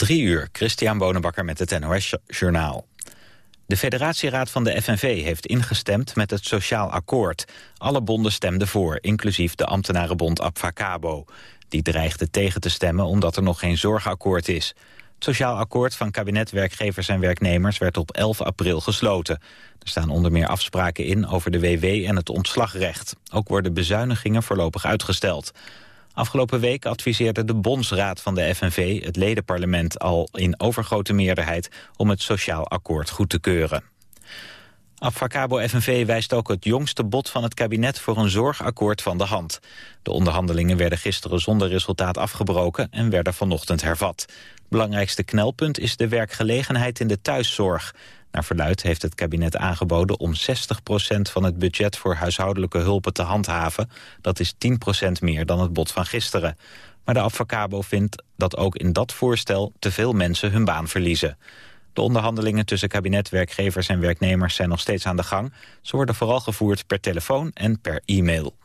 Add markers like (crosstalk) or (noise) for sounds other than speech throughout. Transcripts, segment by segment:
Drie uur, Christian Bonenbakker met het NOS Journaal. De federatieraad van de FNV heeft ingestemd met het sociaal akkoord. Alle bonden stemden voor, inclusief de ambtenarenbond Abfacabo. Die dreigde tegen te stemmen omdat er nog geen zorgakkoord is. Het sociaal akkoord van kabinet, werkgevers en werknemers werd op 11 april gesloten. Er staan onder meer afspraken in over de WW en het ontslagrecht. Ook worden bezuinigingen voorlopig uitgesteld. Afgelopen week adviseerde de Bondsraad van de FNV het ledenparlement al in overgrote meerderheid om het sociaal akkoord goed te keuren. Abfacabo FNV wijst ook het jongste bod van het kabinet voor een zorgakkoord van de hand. De onderhandelingen werden gisteren zonder resultaat afgebroken en werden vanochtend hervat. Belangrijkste knelpunt is de werkgelegenheid in de thuiszorg. Naar verluid heeft het kabinet aangeboden om 60% van het budget voor huishoudelijke hulpen te handhaven. Dat is 10% meer dan het bod van gisteren. Maar de Avocabo vindt dat ook in dat voorstel te veel mensen hun baan verliezen. De onderhandelingen tussen kabinet, werkgevers en werknemers zijn nog steeds aan de gang. Ze worden vooral gevoerd per telefoon en per e-mail.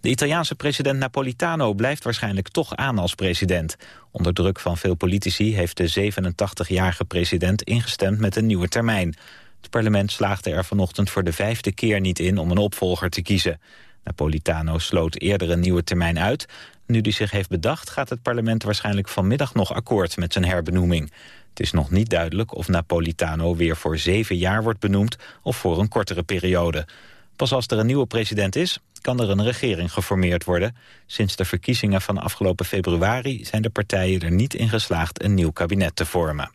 De Italiaanse president Napolitano blijft waarschijnlijk toch aan als president. Onder druk van veel politici heeft de 87-jarige president ingestemd met een nieuwe termijn. Het parlement slaagde er vanochtend voor de vijfde keer niet in om een opvolger te kiezen. Napolitano sloot eerder een nieuwe termijn uit. Nu die zich heeft bedacht gaat het parlement waarschijnlijk vanmiddag nog akkoord met zijn herbenoeming. Het is nog niet duidelijk of Napolitano weer voor zeven jaar wordt benoemd of voor een kortere periode. Pas als er een nieuwe president is, kan er een regering geformeerd worden. Sinds de verkiezingen van afgelopen februari zijn de partijen er niet in geslaagd een nieuw kabinet te vormen.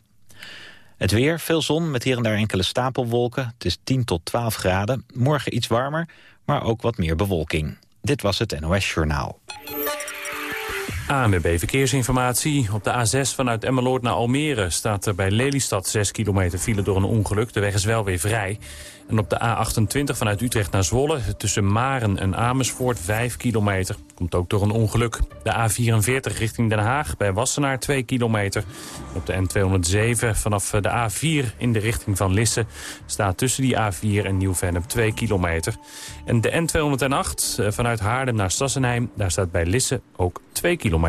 Het weer, veel zon met hier en daar enkele stapelwolken. Het is 10 tot 12 graden. Morgen iets warmer, maar ook wat meer bewolking. Dit was het NOS Journaal. ANWB Verkeersinformatie. Op de A6 vanuit Emmeloord naar Almere staat er bij Lelystad 6 kilometer file door een ongeluk. De weg is wel weer vrij. En op de A28 vanuit Utrecht naar Zwolle tussen Maren en Amersfoort 5 kilometer. Komt ook door een ongeluk. De A44 richting Den Haag bij Wassenaar 2 kilometer. Op de N207 vanaf de A4 in de richting van Lisse staat tussen die A4 en Nieuw-Vennep 2 kilometer. En de N208 eh, vanuit Haarlem naar Sassenheim, daar staat bij Lisse ook 2 kilometer.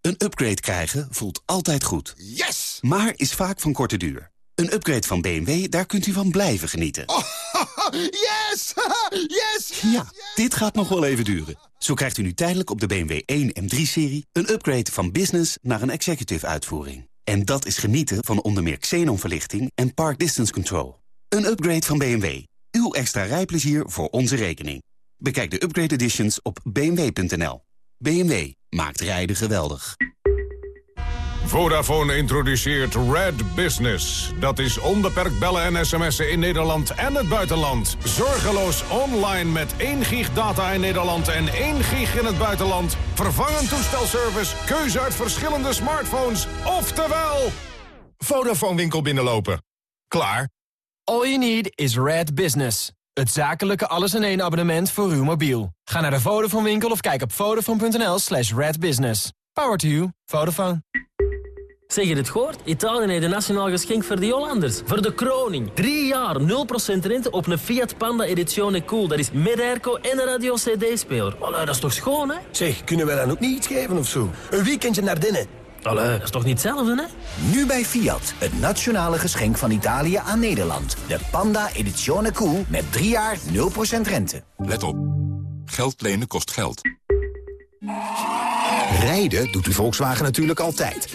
Een upgrade krijgen voelt altijd goed. Yes! Maar is vaak van korte duur. Een upgrade van BMW, daar kunt u van blijven genieten. Oh, (laughs) yes! (laughs) yes! Ja, dit gaat nog wel even duren. Zo krijgt u nu tijdelijk op de BMW 1 en 3-serie... een upgrade van business naar een executive uitvoering. En dat is genieten van onder meer xenonverlichting en park distance control. Een upgrade van BMW. Uw extra rijplezier voor onze rekening. Bekijk de upgrade editions op bmw.nl. BMW maakt rijden geweldig. Vodafone introduceert Red Business. Dat is onbeperkt bellen en sms'en in Nederland en het buitenland. Zorgeloos online met 1 gig data in Nederland en 1 gig in het buitenland. Vervangend toestelservice, keuze uit verschillende smartphones. Oftewel... Vodafone winkel binnenlopen. Klaar. All you need is Red Business. Het zakelijke alles-in-één abonnement voor uw mobiel. Ga naar de Vodafone winkel of kijk op vodafone.nl slash redbusiness. Power to you. Vodafone. Zeg je het gehoord? Italië heeft een nationaal geschenk voor de Hollanders. Voor de kroning. Drie jaar 0% rente op een Fiat Panda Edizione Cool. Dat is met airco en een radio-cd-speler. dat is toch schoon, hè? Zeg, kunnen we dan ook niet iets geven of zo? Een weekendje naar binnen. Allee, dat is toch niet hetzelfde, hè? Nu bij Fiat, het nationale geschenk van Italië aan Nederland. De Panda Edizione Cool met drie jaar 0% rente. Let op. Geld lenen kost geld. Rijden doet u Volkswagen natuurlijk altijd.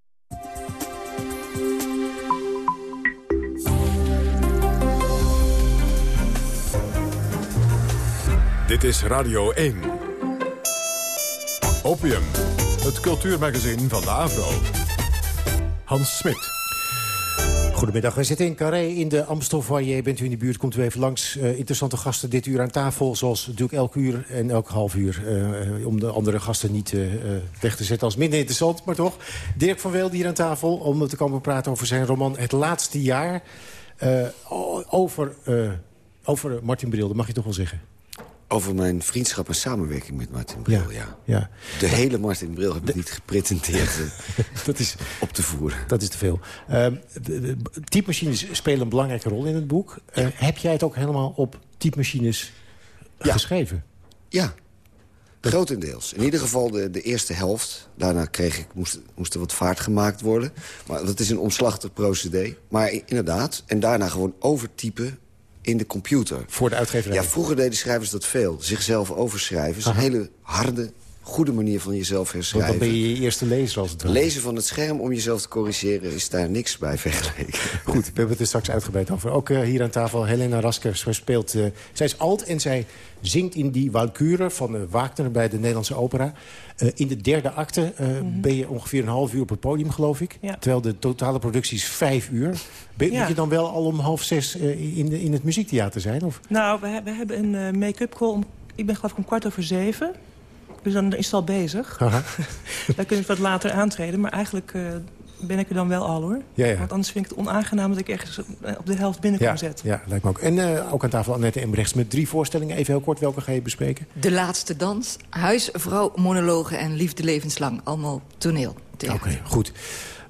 Dit is Radio 1. Opium, het cultuurmagazin van de AVRO. Hans Smit. Goedemiddag, wij zitten in Carré in de Amstelfoyer. Bent u in de buurt, komt u even langs. Uh, interessante gasten dit uur aan tafel, zoals natuurlijk elk uur en elk half uur. Uh, om de andere gasten niet uh, weg te zetten als minder interessant, maar toch. Dirk van Weelde hier aan tafel om te komen praten over zijn roman Het Laatste Jaar. over, over Martin Bril, mag je toch wel zeggen. Over mijn vriendschap en samenwerking met Martin Bril, ja. ja. ja. De hele Martin Bril heb ik niet gepretenteerd (laughs) dat is, op te voeren. Dat is te veel. Uh, typemachines spelen een belangrijke rol in het boek. Uh, heb jij het ook helemaal op typemachines geschreven? Ja, grotendeels. In ieder geval de, de eerste helft. Daarna kreeg ik, moest, moest er wat vaart gemaakt worden. Maar dat is een omslachtig procedé. Maar inderdaad, en daarna gewoon overtypen in de computer. Voor de uitgeverij? Ja, vroeger deden schrijvers dat veel. Zichzelf overschrijven. Dat is een hele harde, goede manier van jezelf herschrijven. Want dan ben je je eerste lezer als het ware. Lezen van het scherm om jezelf te corrigeren is daar niks bij vergeleken. (laughs) Goed, we hebben het er straks uitgebreid over. Ook uh, hier aan tafel Helena Raskers speelt... Uh, zij is alt en zij zingt in die Walküre van uh, Wagner bij de Nederlandse opera. in de derde acte mm -hmm. ben je ongeveer een half uur op het podium, geloof ik. Ja. Terwijl de totale productie is vijf uur. Ben, ja. Moet je dan wel al om half zes in, de, in het muziektheater zijn? Of? Nou, we, we hebben een make-up call. Om, ik ben geloof ik om kwart over zeven. Dus dan is het al bezig. (laughs) dan kun je wat later aantreden. Maar eigenlijk uh, ben ik er dan wel al, hoor. Ja, ja. Want anders vind ik het onaangenaam dat ik ergens op de helft binnenkom ja, zet. Ja, lijkt me ook. En uh, ook aan tafel Annette Embrechts met drie voorstellingen. Even heel kort, welke ga je bespreken? De Laatste Dans, Huis, Vrouw, Monologen en Liefde Levenslang. Allemaal toneel. Oké, okay, goed.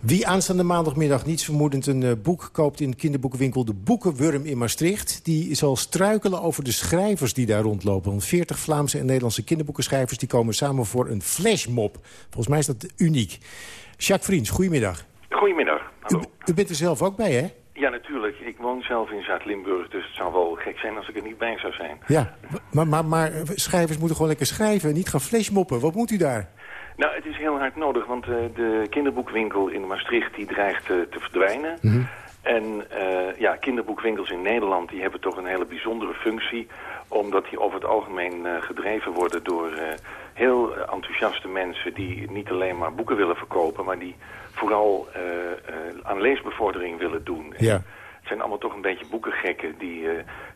Wie aanstaande maandagmiddag niets vermoedend een uh, boek koopt... in de kinderboekenwinkel De Boekenwurm in Maastricht... die zal struikelen over de schrijvers die daar rondlopen. Want 40 Vlaamse en Nederlandse kinderboekenschrijvers... die komen samen voor een flashmob. Volgens mij is dat uniek. Jacques Vriends, goedemiddag. Goedemiddag, hallo. U, u bent er zelf ook bij, hè? Ja, natuurlijk. Ik woon zelf in Zuid-Limburg, dus het zou wel gek zijn als ik er niet bij zou zijn. Ja, maar, maar, maar schrijvers moeten gewoon lekker schrijven, niet gaan flashmoppen. Wat moet u daar? Nou, het is heel hard nodig, want uh, de kinderboekwinkel in Maastricht die dreigt uh, te verdwijnen. Mm -hmm. En uh, ja, kinderboekwinkels in Nederland die hebben toch een hele bijzondere functie. Omdat die over het algemeen gedreven worden door heel enthousiaste mensen... die niet alleen maar boeken willen verkopen, maar die vooral aan leesbevordering willen doen. Ja. Zijn allemaal toch een beetje boekengekken die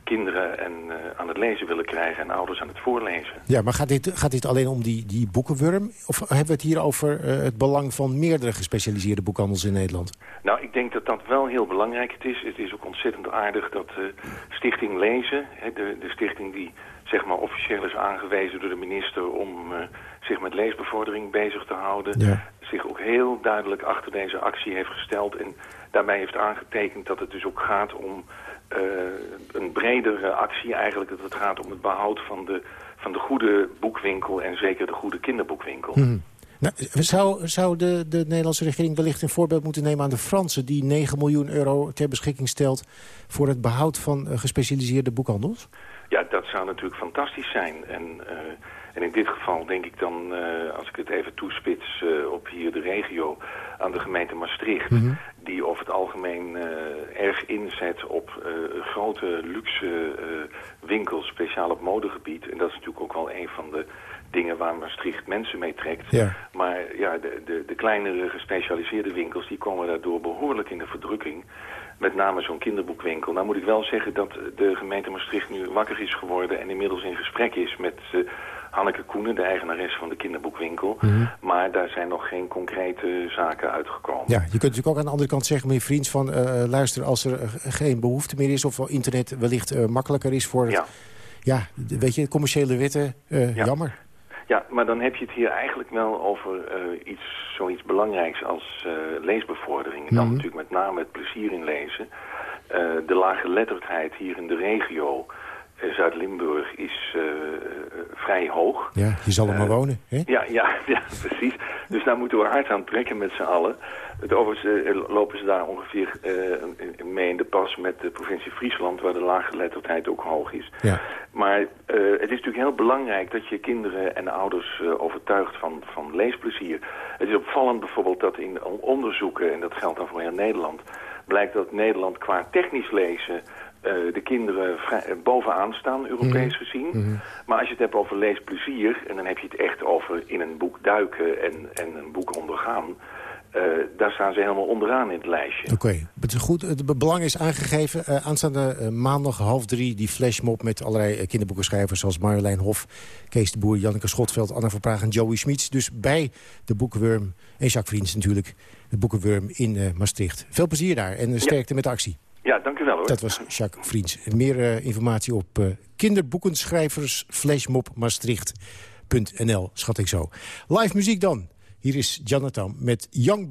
kinderen en, uh, aan het lezen willen krijgen en ouders aan het voorlezen. Ja, maar gaat dit, gaat dit alleen om die, die boekenwurm? Of hebben we het hier over uh, het belang van meerdere gespecialiseerde boekhandels in Nederland? Nou, ik denk dat dat wel heel belangrijk is. Het is ook ontzettend aardig dat Stichting Lezen, hè, de, de stichting die zeg maar officieel is aangewezen door de minister om zich met leesbevordering bezig te houden, ja. zich ook heel duidelijk achter deze actie heeft gesteld en daarbij heeft aangetekend dat het dus ook gaat om uh, een bredere actie eigenlijk. Dat het gaat om het behoud van de, van de goede boekwinkel en zeker de goede kinderboekwinkel. Hmm. Nou, zou zou de, de Nederlandse regering wellicht een voorbeeld moeten nemen aan de Fransen... die 9 miljoen euro ter beschikking stelt voor het behoud van uh, gespecialiseerde boekhandels? Ja, dat zou natuurlijk fantastisch zijn. En, uh, en in dit geval denk ik dan, als ik het even toespits op hier de regio... aan de gemeente Maastricht... Mm -hmm die over het algemeen erg inzet op grote luxe winkels, speciaal op modegebied. En dat is natuurlijk ook wel een van de dingen waar Maastricht mensen mee trekt. Ja. Maar ja, de, de, de kleinere gespecialiseerde winkels die komen daardoor behoorlijk in de verdrukking. Met name zo'n kinderboekwinkel. Nou moet ik wel zeggen dat de gemeente Maastricht nu wakker is geworden en inmiddels in gesprek is met Hanneke Koenen, de eigenares van de kinderboekwinkel. Mm -hmm. Maar daar zijn nog geen concrete zaken uitgekomen. Ja, je kunt natuurlijk ook aan de andere kant zeggen, meneer Vriends, van uh, luister, als er geen behoefte meer is of internet wellicht uh, makkelijker is voor het... Ja. ja, weet je, commerciële wetten, ja. jammer. Ja, maar dan heb je het hier eigenlijk wel over iets, zoiets belangrijks als leesbevordering. Mm -hmm. Dan natuurlijk met name het plezier in lezen. de lage letterdheid hier in de regio... Zuid-Limburg is uh, vrij hoog. Ja, je zal er maar wonen, hè? Ja, ja, (laughs) ja, precies. Dus daar moeten we hard aan trekken met z'n allen. Het overigens uh, lopen ze daar ongeveer mee in de pas met de provincie Friesland... waar de laaggeletterdheid ook hoog is. Ja. Maar het is natuurlijk heel belangrijk dat je kinderen en ouders overtuigt van, van leesplezier. Het is opvallend bijvoorbeeld dat in onderzoeken, en dat geldt dan voor heel Nederland... blijkt dat Nederland qua technisch lezen uh, de kinderen bovenaan staan, Europees Mhm. mm gezien. Mm -hmm. Maar als je het hebt over leesplezier, en dan heb je het echt over in een boek duiken en, en een boek ondergaan... daar staan ze helemaal onderaan in het lijstje. Oké, het, is goed. het belang is aangegeven. Uh, aanstaande uh, maandag half drie die flashmob met allerlei kinderboekenschrijvers... zoals Marjolein Hof, Kees de Boer, Janneke Schotveld, Anna van Praag en Joey Schmitz. Dus bij de Boekenwurm en Jacques Vriends natuurlijk, de Boekenwurm in Maastricht. Veel plezier daar en sterkte met de actie. Ja, dank u wel hoor. Dat was Jacques Vriends. Meer informatie op kinderboekenschrijvers Maastricht.nl, schat ik zo. Live muziek dan. Hier is Jonathan met Young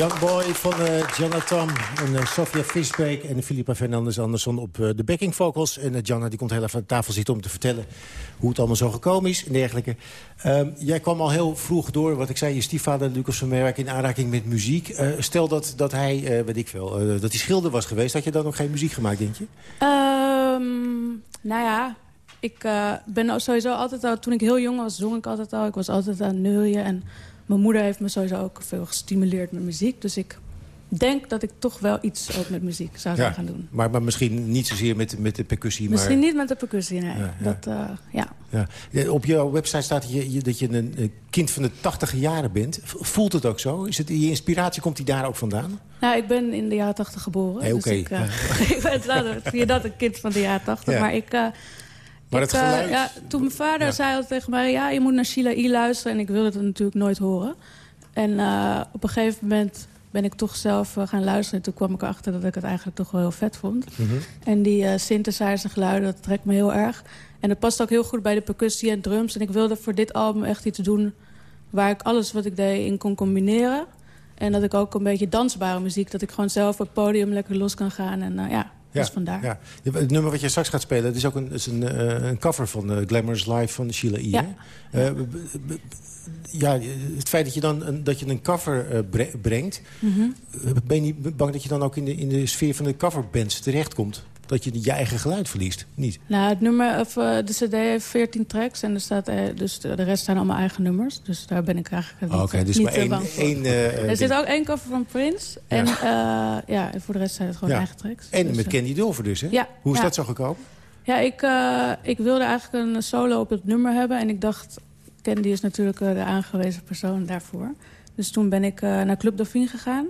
Young Boy van uh, Jonathan en uh, Sofia Fisbeek en Filipa Fernandez Anderson op uh, de backing vocals. En uh, Janna die komt heel even aan tafel zitten om te vertellen hoe het allemaal zo gekomen is en dergelijke. Um, jij kwam al heel vroeg door, wat ik zei, je stiefvader Lucas van Merk in aanraking met muziek. stel dat, dat hij, weet ik veel, dat hij schilder was geweest, had je dan nog geen muziek gemaakt, denk je? Um, nou ja, ik ben sowieso altijd al, toen ik heel jong was, zong ik altijd al. Ik was altijd aan neurien en mijn moeder heeft me sowieso ook veel gestimuleerd met muziek. Dus ik denk dat ik toch wel iets ook met muziek zou ja, gaan doen. Maar, maar misschien niet zozeer met, met de percussie. Misschien niet met de percussie, nee. Ja, Dat, uh, ja. ja. Op jouw website staat dat je, dat je een kind van de tachtige jaren bent. Voelt het ook zo? Is het, je inspiratie komt die daar ook vandaan? Nou, ik ben in de jaren tachtig geboren. Hey, Oké. Dus ik, uh, (laughs) ik ben dat een kind van de jaren tachtig. Maar ik... Uh, maar het geluid... Uh, ja, toen mijn vader zei altijd tegen mij... ja, je moet naar Sheila I luisteren. En ik wilde het natuurlijk nooit horen. En uh, op een gegeven moment ben ik toch zelf uh, gaan luisteren. En toen kwam ik erachter dat ik het eigenlijk toch wel heel vet vond. Mm -hmm. En die synthesizer geluiden, dat trekt me heel erg. En dat past ook heel goed bij de percussie en drums. En ik wilde voor dit album echt iets doen... waar ik alles wat ik deed in kon combineren. En dat ik ook een beetje dansbare muziek... dat ik gewoon zelf op het podium lekker los kan gaan. En ja, dus vandaar. Ja. Het nummer wat je straks gaat spelen, is ook een, is een, uh, een cover van uh, Glamorous Live van Sheila E. Ja. Uh, ja, het feit dat je dan een, dat je een cover brengt... Mm -hmm. ben je niet bang dat je dan ook in de, in de sfeer van de coverbands terechtkomt? Dat je je eigen geluid verliest, niet? Nou, het nummer, of, de cd heeft 14 tracks en er staat, dus de rest zijn allemaal eigen nummers. Dus daar ben ik eigenlijk niet, okay, dus niet maar één, één, er zit ook één cover van Prince. En ja. ja, voor de rest zijn het gewoon ja. eigen tracks. En dus, met Candy Dulfer dus, hè? Ja. Hoe is dat zo gekomen? Ja, ik, uh, ik wilde eigenlijk een solo op het nummer hebben. En ik dacht, Candy is natuurlijk de aangewezen persoon daarvoor. Dus toen ben ik naar Club Dauphine gegaan.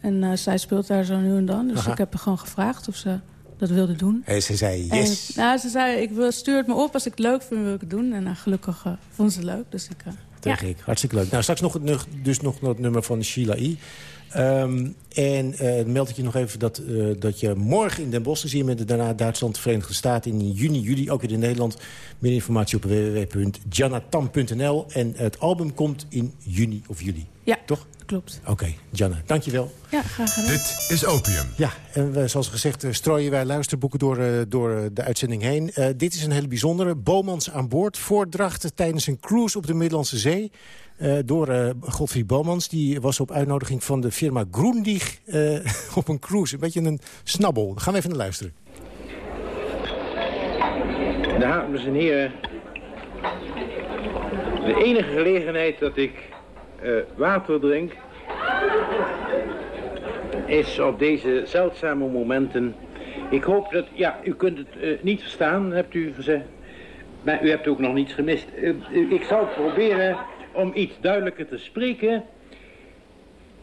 En zij speelt daar zo nu en dan. Dus Aha. ik heb haar gewoon gevraagd of ze dat wilde doen. En ze zei yes. En, nou, ze zei, ik wil, stuur het me op. Als ik het leuk vind, wil ik het doen. En nou, gelukkig vond ze het leuk. Dus ik, ja. ik. Hartstikke leuk. Nou, straks nog het, dus nog het nummer van Sheila E. Um, en uh, meld ik je nog even dat, uh, dat je morgen in Den Bosch te zien bent. Daarna Duitsland, Verenigde Staten in juni, juli. Ook weer in Nederland. Meer informatie op www.janatam.nl. En het album komt in juni of juli. Ja, toch? Klopt. Oké, okay, Janna, dankjewel. Ja, graag gedaan. Dit is Opium. Ja, en we, zoals gezegd uh, strooien wij luisterboeken door, uh, door de uitzending heen. Uh, dit is een hele bijzondere. Bomans aan boord. Voordrachten tijdens een cruise op de Middellandse Zee. Uh, door uh, Godfried Bomans. Die was op uitnodiging van de firma Groendig uh, (laughs) op een cruise. Een beetje een snabbel. Gaan we even naar luisteren. Dames en heren. De enige gelegenheid dat ik water drink... is op deze zeldzame momenten. Ik hoop dat... Ja, u kunt het niet verstaan, hebt u gezegd. Maar u hebt ook nog niets gemist. ik zal proberen om iets duidelijker te spreken.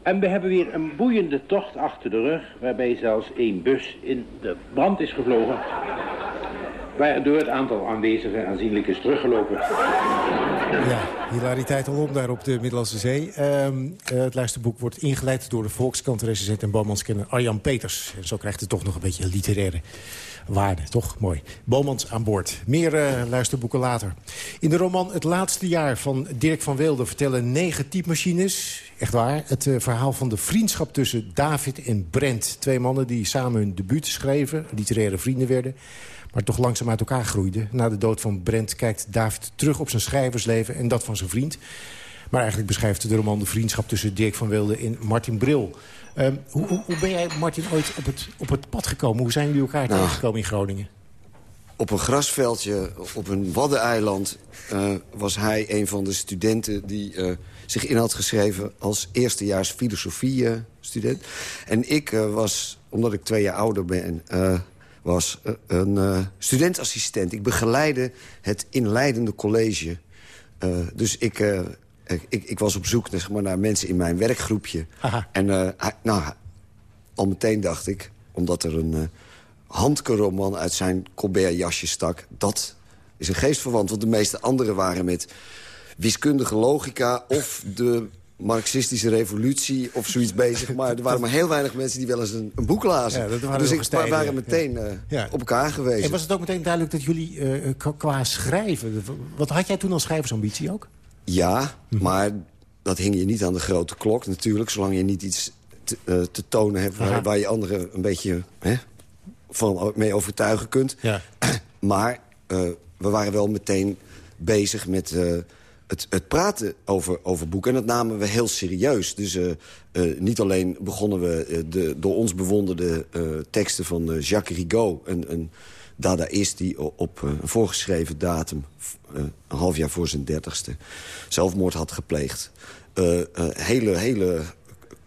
En we hebben weer een boeiende tocht achter de rug, waarbij zelfs één bus in de brand is gevlogen. Waardoor het aantal aanwezigen aanzienlijk is teruggelopen. Ja, hilariteit alom daar op de Middellandse Zee. Um, uh, het luisterboek wordt ingeleid door de Volkskrant-recensent en Bomanskenner Arjan Peters. En zo krijgt het toch nog een beetje literaire waarde. Toch mooi. Bomans aan boord. Meer uh, luisterboeken later. In de roman Het Laatste Jaar van Dirk van Weelde... vertellen negen typemachines, echt waar... het uh, verhaal van de vriendschap tussen David en Brent. Twee mannen die samen hun debuut schreven, literaire vrienden werden... maar toch langzaam uit elkaar groeiden. Na de dood van Brent kijkt David terug op zijn schrijversleven... en dat van zijn vriend. Maar eigenlijk beschrijft de roman de vriendschap tussen Dirk van Weelde en Martin Bril... Um, hoe, hoe, hoe, ben jij, Martin, ooit op het, op het pad gekomen? Hoe zijn jullie elkaar nou, tegengekomen in Groningen? Op een grasveldje, op een waddeneiland... Uh, was hij een van de studenten die uh, zich in had geschreven... als eerstejaars filosofie-student. en ik uh, was, omdat ik twee jaar ouder ben... was een studentassistent. Ik begeleidde het inleidende college. dus ik ik, ik, was op zoek zeg maar, naar mensen in mijn werkgroepje. Aha. En nou, al meteen dacht ik, omdat er een handkeroman uit zijn Colbert-jasje stak... dat is een geestverwant, want de meeste anderen waren met wiskundige logica... of de marxistische revolutie of zoiets bezig. (laughs) Maar er waren maar heel weinig mensen die wel eens een, een boek lazen. Ja, waren dus ik waren meteen. Uh, ja. op elkaar gewezen. En was het ook meteen duidelijk dat jullie uh, qua schrijven... wat had jij toen als schrijversambitie ook? Ja, maar dat hing je niet aan de grote klok natuurlijk. Zolang je niet iets te, uh, te tonen hebt waar, waar, je anderen een beetje hè, van mee overtuigen kunt. Ja. (clears throat) Maar we waren wel meteen bezig met het, het, praten over, over boeken. En dat namen we heel serieus. Dus niet alleen begonnen we de door ons bewonderde teksten van Jacques Rigaud... Een, een dadaïst die op een voorgeschreven datum... een half jaar voor zijn dertigste zelfmoord had gepleegd. Hele, hele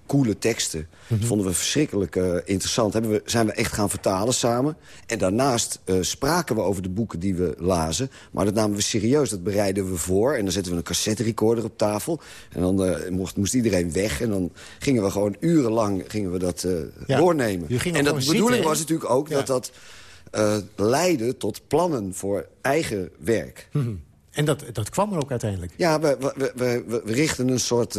coole teksten. Mm -hmm. Dat vonden we verschrikkelijk uh, interessant. Hebben we, zijn we echt gaan vertalen samen. En daarnaast spraken we over de boeken die we lazen. Maar dat namen we serieus, dat bereiden we voor. En dan zetten we een cassette recorder op tafel. En dan moest, moest, iedereen weg. En dan gingen we gewoon urenlang gingen we dat ja, doornemen. En dat de bedoeling zitten, was natuurlijk ook ja. dat dat... Leiden tot plannen voor eigen werk. Mm -hmm. En dat, dat kwam er ook uiteindelijk? Ja, we, we, we, we richten een soort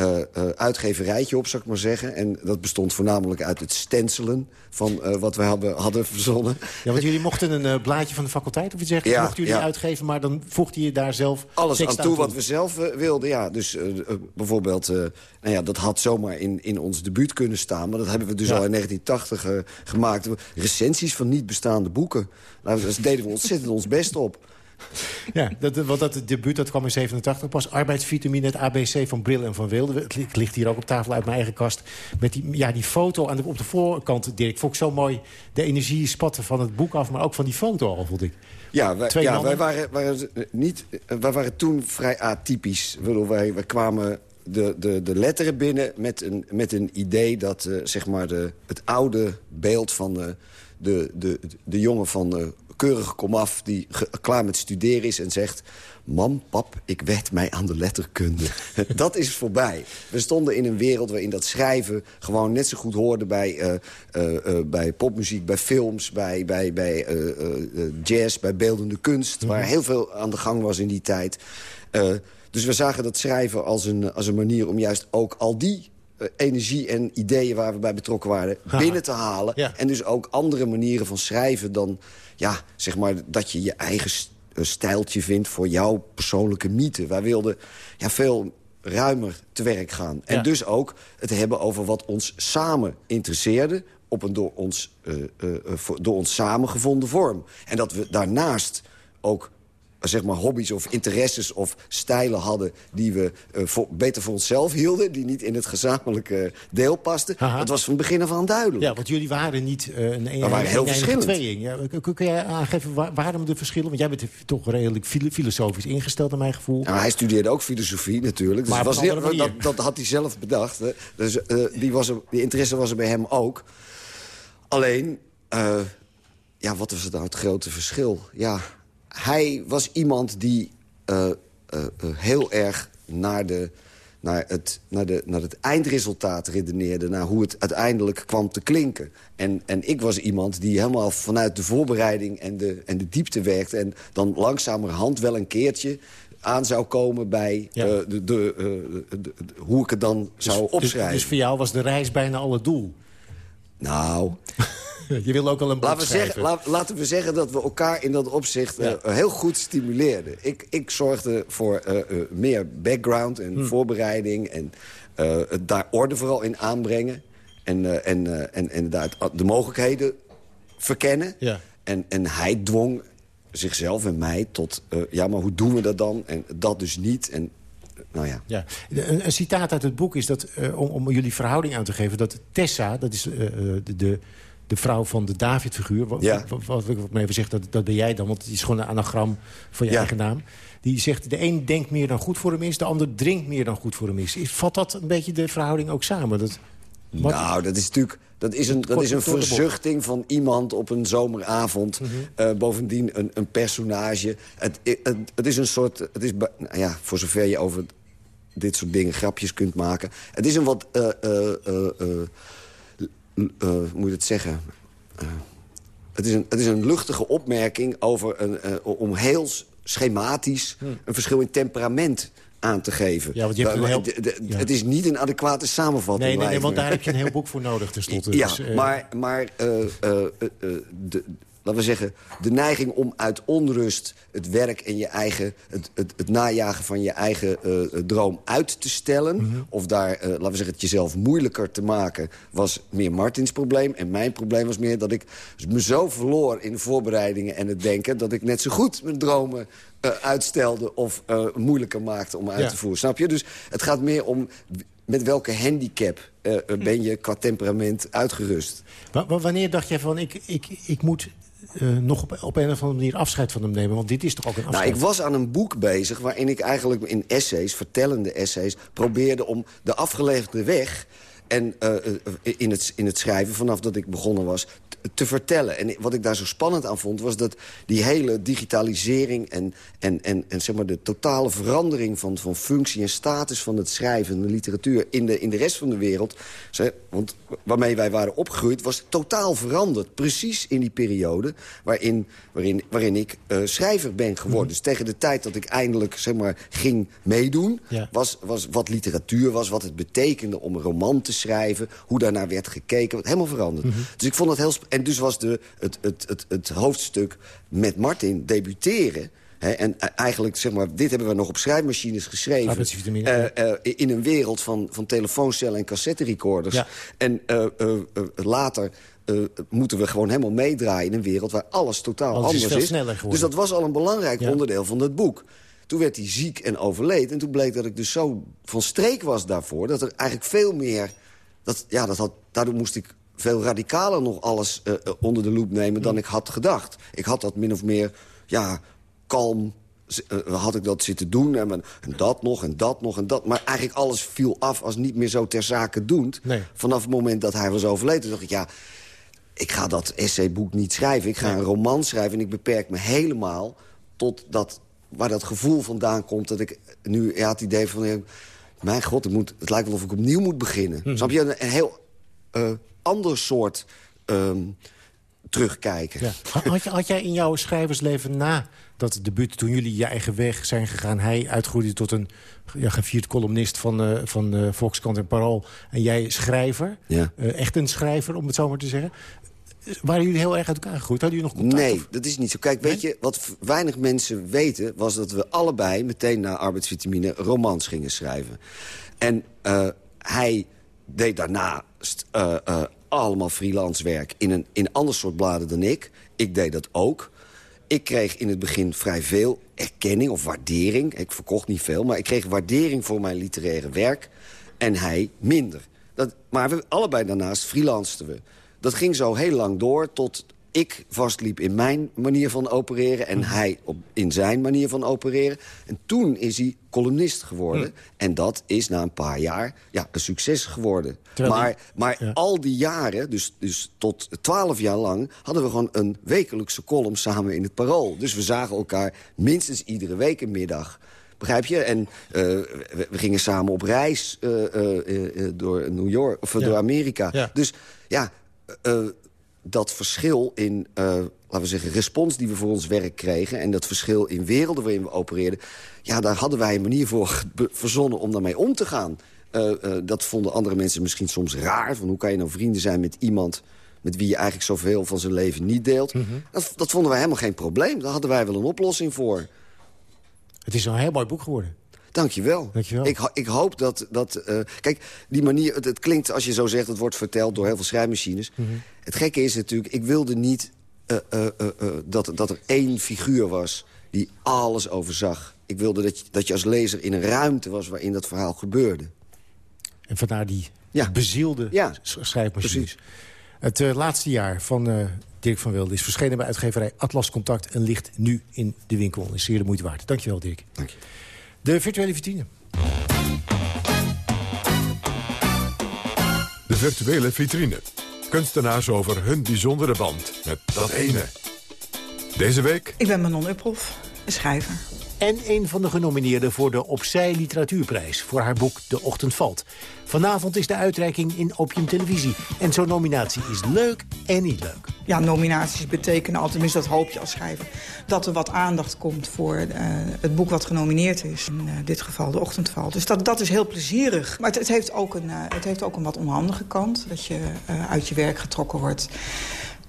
uh, uitgeverijtje op, zou ik maar zeggen. En dat bestond voornamelijk uit het stencelen van uh, wat we hadden, hadden verzonnen. Ja, want jullie mochten een blaadje van de faculteit of iets zeggen. Ja, mochten jullie ja. uitgeven, maar dan voegde je daar zelf Alles aan toe, wat we zelf wilden, ja. Dus bijvoorbeeld, nou ja, dat had zomaar in, in ons debuut kunnen staan. Maar dat hebben we dus al in 1980 gemaakt. Recensies van niet bestaande boeken. Nou, daar (laughs) deden we ontzettend ons best op. (laughs) Ja, dat, want dat debuut dat kwam in 87 pas. Arbeidsvitamine, het ABC van Bril en van Wilde. Het ligt hier ook op tafel uit mijn eigen kast. Met die, ja, die foto aan de, op de voorkant, Dirk. Vond ik zo mooi. De energie spatte van het boek af, maar ook van die foto al, vond ik. Ja, wij, ja, wij, waren, waren, niet, wij waren toen vrij atypisch. Wij, wij kwamen de, de, de letteren binnen met een, met een idee dat uh, zeg maar de, het oude beeld van de, de, de, de jongen van de keurig komaf die klaar met studeren is en zegt... Mam, pap, ik wed mij aan de letterkunde. (laughs) dat is voorbij. We stonden in een wereld waarin dat schrijven... gewoon net zo goed hoorde bij, uh, uh, uh, bij popmuziek, bij films... bij, bij, bij jazz, bij beeldende kunst... Mm -hmm. waar heel veel aan de gang was in die tijd. dus we zagen dat schrijven als een, als een manier om juist ook al die energie en ideeën waar we bij betrokken waren... binnen te halen. Ja. En dus ook andere manieren van schrijven dan ja, zeg maar, dat je je eigen stijltje vindt voor jouw persoonlijke mythe. Wij wilden ja, veel ruimer te werk gaan. En dus ook het hebben over wat ons samen interesseerde... op een door ons, uh, uh, door ons samengevonden vorm. En dat we daarnaast ook zeg maar hobby's of interesses of stijlen hadden... die we uh, voor, beter voor onszelf hielden, die niet in het gezamenlijke deel pasten. Aha. Dat was van begin af aan duidelijk. Ja, want jullie waren niet uh, een, we waren heel verschillend. Tweeling. Ja, kun, kun jij aangeven waar, waarom de verschillen? Want jij bent toch redelijk filosofisch ingesteld, naar mijn gevoel. Nou, hij studeerde ook filosofie natuurlijk. Dus maar was dat, dat, had hij zelf bedacht. Hè. Dus uh, die, was er, die interesse was er bij hem ook. Alleen, ja, wat was het nou het grote verschil? Ja, hij was iemand die uh, uh, uh, heel erg naar, de, naar, het, naar, de, naar het eindresultaat redeneerde... naar hoe het uiteindelijk kwam te klinken. En, en ik was iemand die helemaal vanuit de voorbereiding en de, en de diepte werkte... en dan langzamerhand wel een keertje aan zou komen bij ja. de, de, de, de, hoe ik het dan dus, zou opschrijven. Dus, dus voor jou was de reis bijna al het doel? Nou... Je wil ook al een laten we, zeggen, laat, laten we zeggen dat we elkaar in dat opzicht ja. uh, heel goed stimuleerden. Ik, ik zorgde voor uh, uh, meer background en hm. voorbereiding... en daar orde vooral in aanbrengen. En, en, en, en de mogelijkheden verkennen. Ja. En, en hij dwong zichzelf en mij tot... ja, maar hoe doen we dat dan? En dat dus niet. En nou ja. ja. Een, een, citaat uit het boek is dat, uh, om, om jullie verhouding aan te geven... dat Tessa, dat is uh, de, de, de vrouw van de David-figuur... Wat, ja. wat, wat, wat ik me even zeg, dat, dat ben jij dan... want het is gewoon een anagram van je ja. eigen naam. Die zegt, de een denkt meer dan goed voor hem is... de ander drinkt meer dan goed voor hem is. Vat dat een beetje de verhouding ook samen? Dat, wat... Nou, dat is natuurlijk... Dat is een, dat is een verzuchting van iemand op een zomeravond. Mm -hmm. uh, bovendien een, een personage. Het, het, het, is een soort... Het is, nou ja, voor zover je over dit soort dingen grapjes kunt maken. Het is een wat... Uh, uh, hoe moet je het zeggen... het, is een, het is een luchtige opmerking over een, om heel schematisch... Hmm. een verschil in temperament aan te geven. Ja, want je hebt een heel... de, de, ja. Het is niet een adequate samenvatting. Nee, nee, nee want daar heb je een heel boek voor nodig tenslotte. (laughs) Ja, dus, maar, maar de, laten we zeggen, de neiging om uit onrust het werk en je eigen, het, het, het najagen van je eigen uh, droom uit te stellen. Mhm. Mm -hmm. Of daar, uh, laten we zeggen, het jezelf moeilijker te maken, was meer Martins probleem. En mijn probleem was meer dat ik me zo verloor in de voorbereidingen en het denken... dat ik net zo goed mijn dromen uh, uitstelde of moeilijker maakte om uit Ja. te voeren. Snap je? Dus het gaat meer om met welke handicap uh, ben je qua temperament uitgerust. Wa- wa- wanneer dacht jij van, ik, ik, ik moet uh, nog op, op een of andere manier afscheid van hem nemen? Want dit is toch ook een afscheid? Nou, ik was aan een boek bezig waarin ik eigenlijk in essays, vertellende essays... probeerde om de afgelegde weg En uh, in, het, in het schrijven, vanaf dat ik begonnen was te vertellen. En wat ik daar zo spannend aan vond... was dat die hele digitalisering en, en, en, en zeg maar de totale verandering... Van, van functie en status van het schrijven en de literatuur... in de, in de rest van de wereld, want waarmee wij waren opgegroeid... was totaal veranderd. Precies in die periode waarin, waarin, waarin ik uh, schrijver ben geworden. Mhm. Dus tegen de tijd dat ik eindelijk zeg maar, ging meedoen... Was, was wat literatuur was, wat het betekende om een roman te schrijven... hoe daarnaar werd gekeken, helemaal veranderd. Mhm. Dus ik vond dat heel en dus was de, het, het, het, het hoofdstuk met Martin debuteren... en eigenlijk, zeg maar, dit hebben we nog op schrijfmachines geschreven. Uh, uh, in een wereld van, van telefooncellen en cassetterecorders. Ja. En uh, later moeten we gewoon helemaal meedraaien in een wereld... waar alles totaal alles anders is. is. Dus dat was al een belangrijk onderdeel van het boek. Toen werd hij ziek en overleed. En toen bleek dat ik dus zo van streek was daarvoor... dat er eigenlijk veel meer... Dat, ja, dat had, daardoor moest ik veel radicaler nog alles uh, onder de loep nemen dan ik had gedacht. Ik had dat min of meer, ja, kalm uh, had ik dat zitten doen. En, en, dat nog, en dat nog, en dat. Maar eigenlijk alles viel af als niet meer zo ter zake doend. Vanaf het moment dat hij was overleden, dacht ik, ja... ik ga dat essayboek niet schrijven. Ik ga een roman schrijven en ik beperk me helemaal... tot dat, waar dat gevoel vandaan komt dat ik nu ja, het idee van... mijn god, het, moet, het lijkt wel of ik opnieuw moet beginnen. Mm Snap je? Een, heel ander soort um, terugkijken. Ja. Had, had, jij in jouw schrijversleven na dat debuut... toen jullie je eigen weg zijn gegaan... hij uitgroeide tot een ja, gevierd columnist van, uh, van uh, Volkskrant en Parool... en jij schrijver, ja. echt een schrijver om het zo maar te zeggen... Waren jullie heel erg uit elkaar gegroeid? Hadden jullie nog contact? Nee, dat is niet zo. Kijk, weet je, wat weinig mensen weten... was dat we allebei meteen na arbeidsvitamine romans gingen schrijven. En hij deed daarnaast uh, uh, allemaal freelance werk in een, in ander soort bladen dan ik. Ik deed dat ook. Ik kreeg in het begin vrij veel erkenning of waardering. Ik verkocht niet veel, maar ik kreeg waardering voor mijn literaire werk. En hij minder. Dat, maar we, allebei daarnaast freelanceden we. Dat ging zo heel lang door tot ik vastliep in mijn manier van opereren... en mhm. hij op, in zijn manier van opereren. En toen is hij columnist geworden. Mhm. En dat is na een paar jaar ja, een succes geworden. maar maar al die jaren, dus, dus tot twaalf jaar lang... hadden we gewoon een wekelijkse column samen in het Parool. Dus we zagen elkaar minstens iedere week een middag... Begrijp je? En uh, we, gingen samen op reis uh, uh, door New York of door Amerika. Ja. Dus ja, dat verschil in, uh, laten we zeggen, respons die we voor ons werk kregen... en dat verschil in werelden waarin we opereerden... ja, daar hadden wij een manier voor (laughs) verzonnen om daarmee om te gaan. Uh, dat vonden andere mensen misschien soms raar. Van hoe kan je nou vrienden zijn met iemand met wie je eigenlijk zoveel van zijn leven niet deelt. Mm -hmm. dat, dat vonden wij helemaal geen probleem. Daar hadden wij wel een oplossing voor. Het is een heel mooi boek geworden. Dankjewel. Dankjewel. Ik, ik hoop dat... dat uh, kijk, die manier... Het, het, klinkt, als je zo zegt, het wordt verteld door heel veel schrijfmachines. Mm -hmm. Het gekke is natuurlijk, ik wilde niet uh, uh, dat, dat er één figuur was... die alles overzag. Ik wilde dat je, dat je als lezer in een ruimte was waarin dat verhaal gebeurde. En vandaar die ja. bezielde ja. schrijfmachines. Het laatste jaar van Dirk van Wilde is verschenen bij uitgeverij Atlas Contact... en ligt nu in de winkel. Is zeer de moeite waard. Dankjewel, Dirk. Dank je. De virtuele vitrine. De virtuele vitrine. Kunstenaars over hun bijzondere band met dat ene. Deze week... Ik ben Manon Uphoff, schrijver. En een van de genomineerden voor de Opzij Literatuurprijs... voor haar boek De Ochtend Valt. Vanavond is de uitreiking in Opium Televisie. En zo'n nominatie is leuk en niet leuk. Ja, nominaties betekenen altijd, tenminste dat hoop je als schrijver... dat er wat aandacht komt voor uh, het boek wat genomineerd is. In uh, dit geval De Ochtend Valt. Dus dat, dat is heel plezierig. Maar het, heeft, ook een, uh, het heeft ook een wat onhandige kant. Dat je uit je werk getrokken wordt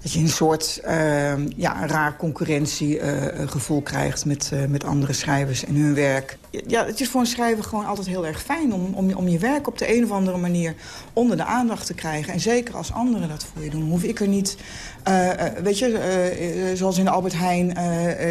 dat je een soort uh, ja, raar concurrentiegevoel uh, krijgt met, uh, met andere schrijvers en hun werk. Ja, het is voor een schrijver gewoon altijd heel erg fijn om, om, om je werk op de een of andere manier onder de aandacht te krijgen. En zeker als anderen dat voor je doen, hoef ik er niet, eh, weet je, zoals in de Albert Heijn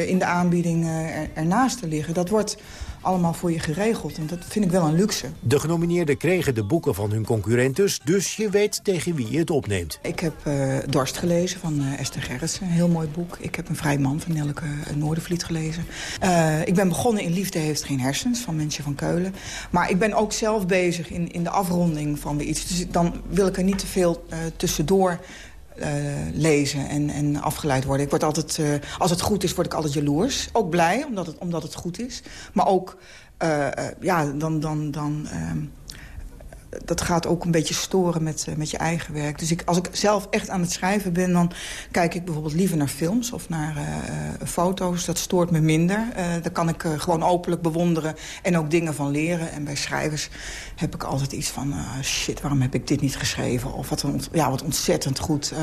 in de aanbieding er, ernaast te liggen. Dat wordt allemaal voor je geregeld. En dat vind ik wel een luxe. De genomineerden kregen de boeken van hun concurrenten, dus je weet tegen wie je het opneemt. Ik heb uh, Dorst gelezen van uh, Esther Gerritsen, een heel mooi boek. Ik heb Een Vrij Man van Nelke Noordervliet gelezen. Uh, ik ben begonnen in Liefde heeft geen hersens van Mensje van Keulen. Maar ik ben ook zelf bezig in, in de afronding van weer iets. Dus dan wil ik er niet te veel tussendoor uh, lezen en, en afgeleid worden. Ik word altijd, uh, als het goed is, word ik altijd jaloers. Ook blij, omdat het, omdat het goed is. Maar ook, uh, ja, dan... dan, dan ehm, dat gaat ook een beetje storen met, met je eigen werk. Dus ik, als ik zelf echt aan het schrijven ben... dan kijk ik bijvoorbeeld liever naar films of naar uh, foto's. Dat stoort me minder. Daar kan ik gewoon openlijk bewonderen en ook dingen van leren. En bij schrijvers heb ik altijd iets van... shit, waarom heb ik dit niet geschreven? Of wat, een, ja, wat ontzettend goed,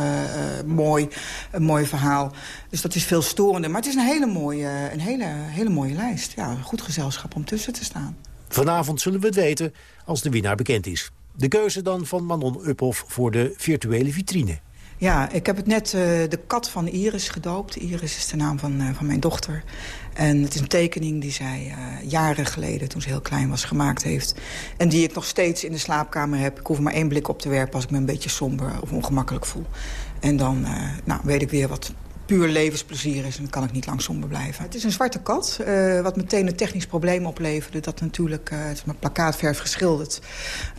mooi, een mooi verhaal. Dus dat is veel storender. Maar het is een hele mooie, een hele, hele mooie lijst. Ja, een goed gezelschap om tussen te staan. Vanavond zullen we het weten als de winnaar bekend is. De keuze dan van Manon Uphoff voor de virtuele vitrine. Ja, ik heb het net uh, de kat van Iris gedoopt. Iris is de naam van, uh, van mijn dochter. En het is een tekening die zij uh, jaren geleden, toen ze heel klein was, gemaakt heeft. En die ik nog steeds in de slaapkamer heb. Ik hoef maar één blik op te werpen als ik me een beetje somber of ongemakkelijk voel. En dan nou, weet ik weer wat puur levensplezier is. En dan kan ik niet lang blijven. Het is een zwarte kat, uh, wat meteen een technisch probleem opleverde. Dat natuurlijk, uh, het is met plakkaatverf geschilderd,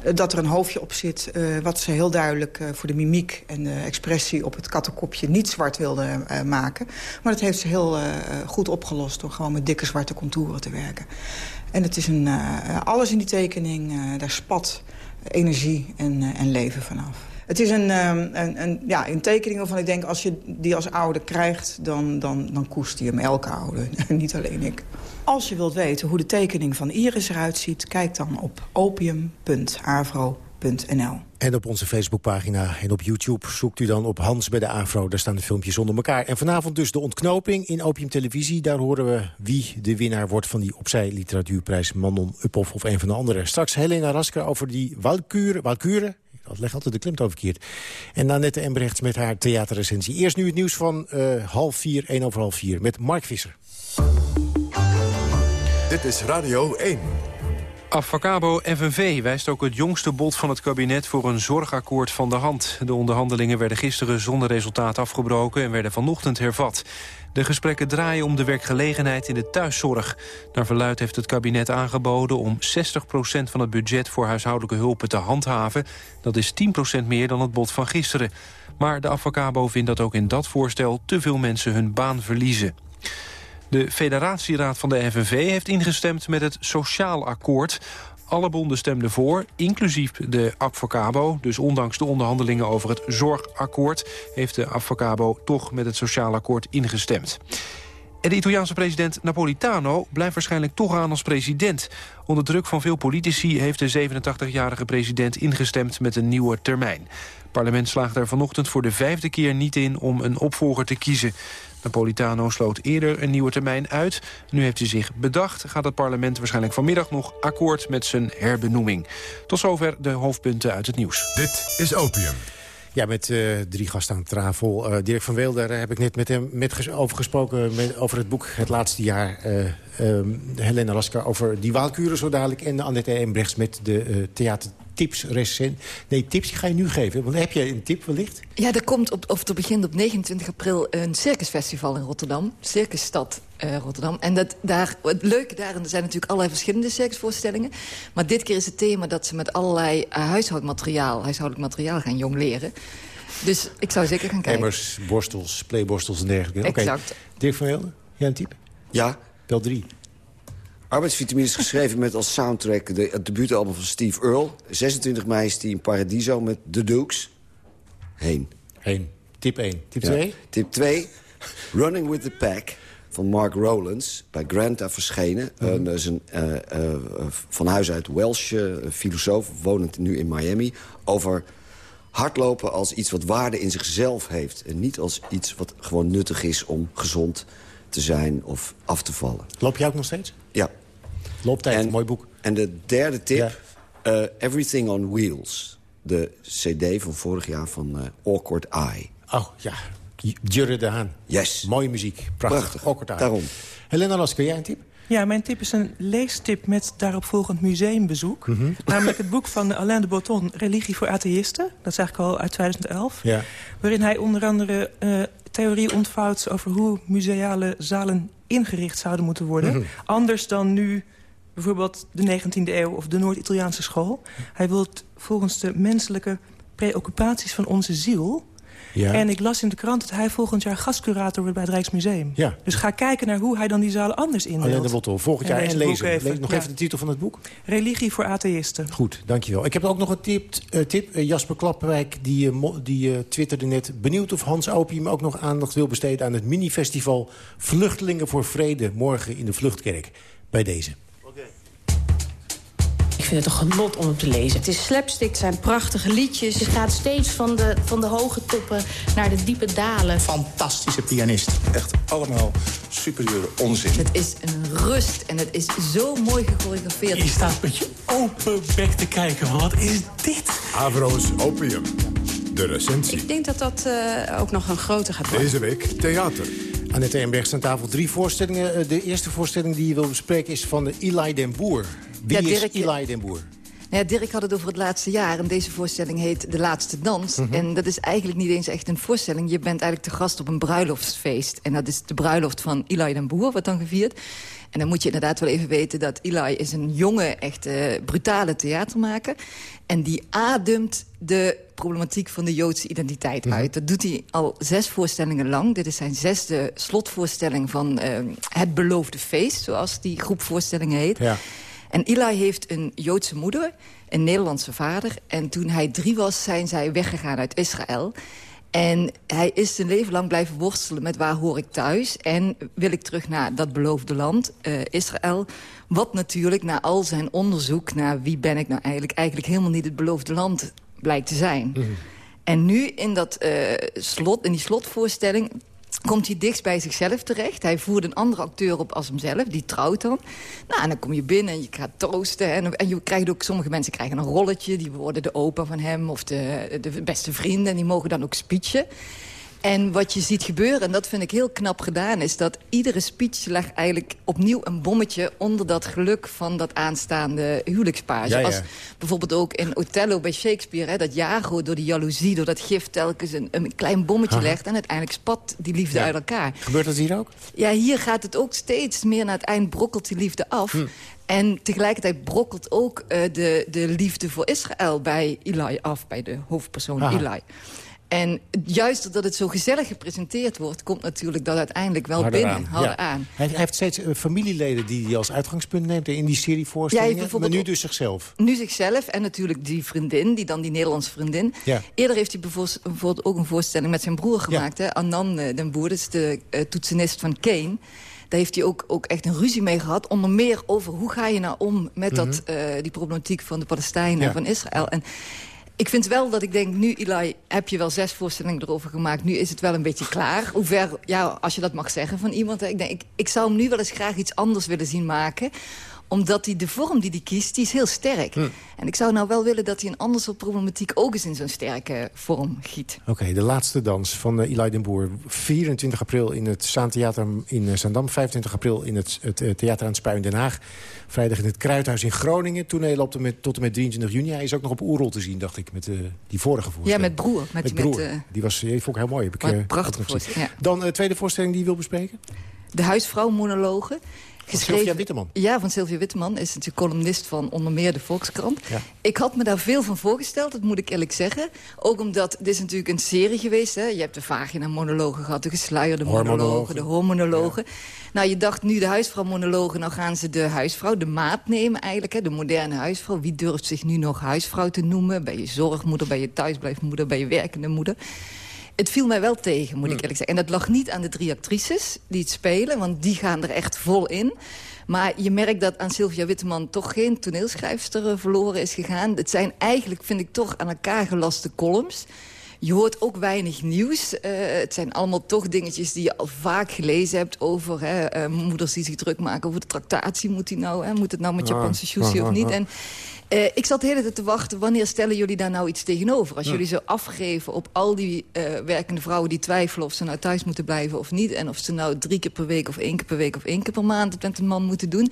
uh, dat er een hoofdje op zit... wat ze heel duidelijk voor de mimiek en de expressie op het kattenkopje niet zwart wilde maken. Maar dat heeft ze heel goed opgelost door gewoon met dikke zwarte contouren te werken. En het is een, alles in die tekening, daar spat energie en, en leven vanaf. Het is een, een, een, ja, een tekening waarvan ik denk... als je die als ouder krijgt, dan, dan, dan koest je hem elke ouder. (laughs) Niet alleen ik. Als je wilt weten hoe de tekening van Iris eruit ziet... kijk dan op opium.avro.nl. En op onze Facebookpagina en op YouTube zoekt u dan op Hans bij de Afro. Daar staan de filmpjes onder elkaar. En vanavond dus de ontknoping in Opium Televisie. Daar horen we wie de winnaar wordt van die Opzij Literatuurprijs. Manon Uphoff of een van de anderen. Straks Helena Rasker over die Walkure, Walkure dat legt altijd de klemtoon verkeerd. En Nanette Embrechts met haar theaterrecensie. Eerst nu het nieuws van uh, half vier, één over half vier, met Mark Visser. Dit is Radio 1. Avacabo FNV wijst ook het jongste bod van het kabinet voor een zorgakkoord van de hand. De onderhandelingen werden gisteren zonder resultaat afgebroken en werden vanochtend hervat. De gesprekken draaien om de werkgelegenheid in de thuiszorg. Naar verluid heeft het kabinet aangeboden om 60% van het budget voor huishoudelijke hulpen te handhaven. Dat is 10% meer dan het bod van gisteren. Maar de Avacabo vindt dat ook in dat voorstel te veel mensen hun baan verliezen. De federatieraad van de FNV heeft ingestemd met het Sociaal Akkoord. Alle bonden stemden voor, inclusief de Avocabo. Dus ondanks de onderhandelingen over het Zorgakkoord... heeft de Avocabo toch met het Sociaal Akkoord ingestemd. En de Italiaanse president Napolitano blijft waarschijnlijk toch aan als president. Onder druk van veel politici heeft de 87-jarige president ingestemd met een nieuwe termijn. Het parlement slaagt er vanochtend voor de vijfde keer niet in om een opvolger te kiezen. Napolitano sloot eerder een nieuwe termijn uit. Nu heeft hij zich bedacht. Gaat het parlement waarschijnlijk vanmiddag nog akkoord met zijn herbenoeming. Tot zover de hoofdpunten uit het nieuws. Dit is Opium. Ja, met uh, drie gasten aan tafel. Uh, Dirk van Weel, daar heb ik net met hem met over gesproken... Met, over het boek Het Laatste Jaar. Uh, Helena Lasker over die waalkuren zo dadelijk. En Annette Embrechts met de theater tips recent. Nee, tips ga je nu geven. Want heb je een tip wellicht? Ja, er komt op, of er begint op 29 april een circusfestival in Rotterdam. Circusstad uh, Rotterdam. En dat, daar, het leuke daarin, er zijn natuurlijk allerlei verschillende circusvoorstellingen. Maar dit keer is het thema dat ze met allerlei uh, huishoudmateriaal, huishoudelijk materiaal gaan jong leren. Dus ik zou zeker gaan kijken. Emmers, borstels, playborstels en dergelijke. Exact. Okay. Dirk van Helden, jij een type? Ja. Bel 3. Arbeidsvitamine is geschreven met als soundtrack de, het debuutalbum van Steve Earle. 26 mei is die in Paradiso met The Dukes. Heen. Heen. Tip 1. Tip 2? Ja. Tip 2. Running with the Pack van Mark Rowlands. Bij Granta verschenen. Mm -hmm. uh, is een uh, uh, van huis uit Welsh filosoof, wonend nu in Miami. Over hardlopen als iets wat waarde in zichzelf heeft. En niet als iets wat gewoon nuttig is om gezond te zijn of af te vallen. Loop je ook nog steeds? Ja. Looptijd, mooi boek. En de derde tip, ja. uh, Everything on Wheels. De cd van vorig jaar van uh, Awkward Eye. Oh, ja. Jurre de Haan. Yes. Mooie muziek. Prachtig. Prachtig. Awkward Eye. Daarom. Helena Las, kun jij een tip? Ja, mijn tip is een leestip met daaropvolgend museumbezoek. Mhm. (laughs) Namelijk het boek van Alain de Botton, Religie voor atheïsten. Dat is eigenlijk al uit 2011. Ja. Waarin hij onder andere uh, theorie ontvouwt over hoe museale zalen ingericht zouden moeten worden. Mhm. Anders dan nu bijvoorbeeld de 19e eeuw of de Noord-Italiaanse school. Hij wil volgens de menselijke preoccupaties van onze ziel... Ja. En ik las in de krant dat hij volgend jaar gastcurator wordt bij het Rijksmuseum. Ja. Dus ga kijken naar hoe hij dan die zalen anders indeelt. Alleen de Bottel, volgend jaar en, deze lezen. even. Lees nog Ja. even de titel van het boek. Religie voor atheïsten. Goed, dankjewel. Ik heb ook nog een tip. eh, tip. Eh, Jasper Klapwijk die, mo- die eh, twitterde net... benieuwd of Hans Opium ook nog aandacht wil besteden... aan het minifestival Vluchtelingen voor Vrede... morgen in de Vluchtkerk. Bij deze. Ik vind het een genot om hem te lezen. Het is slapstick, het zijn prachtige liedjes. Je gaat steeds van de, van de hoge toppen naar de diepe dalen. Fantastische pianist. Echt allemaal superieure onzin. Het is een rust en het is zo mooi gechoreografeerd. Je staat met je open bek te kijken. Wat is dit? Avro's Opium. De recensie. Ik denk dat dat eh, ook nog een grote gaat worden. Deze week theater. Annette Embergs aan tafel. Drie voorstellingen. Eh, De eerste voorstelling die je wil bespreken is van de Eli den Boer. Wie Ja, is Eli den Boer? Nou ja, Dirk had het over het laatste jaar en deze voorstelling heet De Laatste Dans. Mhm. En dat is eigenlijk niet eens echt een voorstelling. Je bent eigenlijk te gast op een bruiloftsfeest. En dat is de bruiloft van Eli den Boer, wat dan gevierd. En dan moet je inderdaad wel even weten dat Eli is een jonge, echt brutale theatermaker. En die ademt de problematiek van de Joodse identiteit uit. Dat doet hij al zes voorstellingen lang. Dit is zijn zesde slotvoorstelling van eh, Het Beloofde Feest, zoals die groep voorstellingen heet. Ja. En Eli heeft een Joodse moeder, een Nederlandse vader. En toen hij drie was, zijn zij weggegaan uit Israël. En hij is zijn leven lang blijven worstelen met waar hoor ik thuis... en wil ik terug naar dat beloofde land, eh, Israël. Wat natuurlijk na al zijn onderzoek naar wie ben ik nou eigenlijk... eigenlijk helemaal niet het beloofde land blijkt te zijn. En nu in, dat, eh, slot, in die slotvoorstelling komt hij dichtst bij zichzelf terecht. Hij voert een andere acteur op als hemzelf, die trouwt dan. Nou, en dan kom je binnen en je gaat troosten. En, en je krijgt ook, sommige mensen krijgen een rolletje. Die worden de opa van hem of de, de beste vrienden. En die mogen dan ook speechen. En wat je ziet gebeuren, en dat vind ik heel knap gedaan... is dat iedere speech legt eigenlijk opnieuw een bommetje... onder dat geluk van dat aanstaande huwelijkspaar. Ja, ja. Zoals bijvoorbeeld ook in Othello bij Shakespeare... Hè, dat Jago door die jaloezie, door dat gif telkens een, een klein bommetje Aha. legt... en uiteindelijk spat die liefde Ja. uit elkaar. Gebeurt dat hier ook? Ja, hier gaat het ook steeds meer naar het eind brokkelt die liefde af. Hm. En tegelijkertijd brokkelt ook eh, de, de liefde voor Israël bij Eli af, bij de hoofdpersoon Aha. Eli. En juist doordat het zo gezellig gepresenteerd wordt... komt natuurlijk dat uiteindelijk wel Harder binnen, aan. harder Ja. aan. Hij, hij heeft steeds eh, familieleden die hij als uitgangspunt neemt in die serie Ja, voorstellingen. heeft maar nu dus zichzelf. Nu zichzelf en natuurlijk die vriendin, die dan die Nederlandse vriendin. Ja. Eerder heeft hij bijvoorbeeld ook een voorstelling met zijn broer gemaakt. Hè? Annan eh, den Boer, dat is de eh, toetsenist van Kane. Daar heeft hij ook, ook echt een ruzie mee gehad. Onder meer over hoe ga je nou om met dat, Mhm. eh, die problematiek van de Palestijnen Ja. en van Israël. En ik vind wel dat ik denk, nu Eli, heb je wel zes voorstellingen erover gemaakt. Nu is het wel een beetje klaar. Hoe ver, ja, als je dat mag zeggen van iemand. Ik, denk, ik, ik zou hem nu wel eens graag iets anders willen zien maken omdat hij de vorm die hij kiest, die is heel sterk. Hm. En ik zou nou wel willen dat hij een ander soort problematiek... ook eens in zo'n sterke vorm giet. Oké, de laatste dans van eh, Eli den Boer. 24 april in het Zaantheater in eh, Zaandam. 25 april in het, het eh, Theater aan het Spui in Den Haag. Vrijdag in het Kruidhuis in Groningen. Toneel op de met, tot en met 23 juni. Hij is ook nog op Oerol te zien, dacht ik, met eh, die vorige Ja, voorstelling. met broer. Met, broer. Met, eh, die, was, die vond ik heel mooi. Heb ik, prachtig voorstelling, ja. Dan de tweede voorstelling die je wil bespreken. de huisvrouw-monologen. Sylvia Witteman. Ja, van Sylvia Witteman. Is natuurlijk columnist van onder meer de Volkskrant. Ja. Ik had me daar veel van voorgesteld, dat moet ik eerlijk zeggen. Ook omdat, dit is natuurlijk een serie geweest. Hè? Je hebt de vagina-monologen gehad, de gesluierde monologen, de hoormonologen. Nou, je dacht nu de huisvrouw-monologen, nou gaan ze de huisvrouw, de maat nemen eigenlijk. Hè? De moderne huisvrouw. Wie durft zich nu nog huisvrouw te noemen? Ben je zorgmoeder, ben je thuisblijfmoeder, ben je werkende moeder? Het viel mij wel tegen, moet ik eerlijk zeggen. En dat lag niet aan de drie actrices die het spelen, want die gaan er echt vol in. Maar je merkt dat aan Sylvia Witteman toch geen toneelschrijfster eh, verloren is gegaan. Het zijn eigenlijk, vind ik toch, aan elkaar gelaste columns. je hoort ook weinig nieuws. Uh, het zijn allemaal toch dingetjes die je al vaak gelezen hebt over... Hè, uh, moeders die zich druk maken over de tractatie. Moet, die nou, hè, moet het nou met Japanse sushi of niet? En uh, ik zat de hele tijd te wachten, wanneer stellen jullie daar nou iets tegenover? Als jullie zo afgeven op al die werkende vrouwen die twijfelen... of ze nou thuis moeten blijven of niet... en of ze nou drie keer per week of één keer per week of één keer per maand... het met een man moeten doen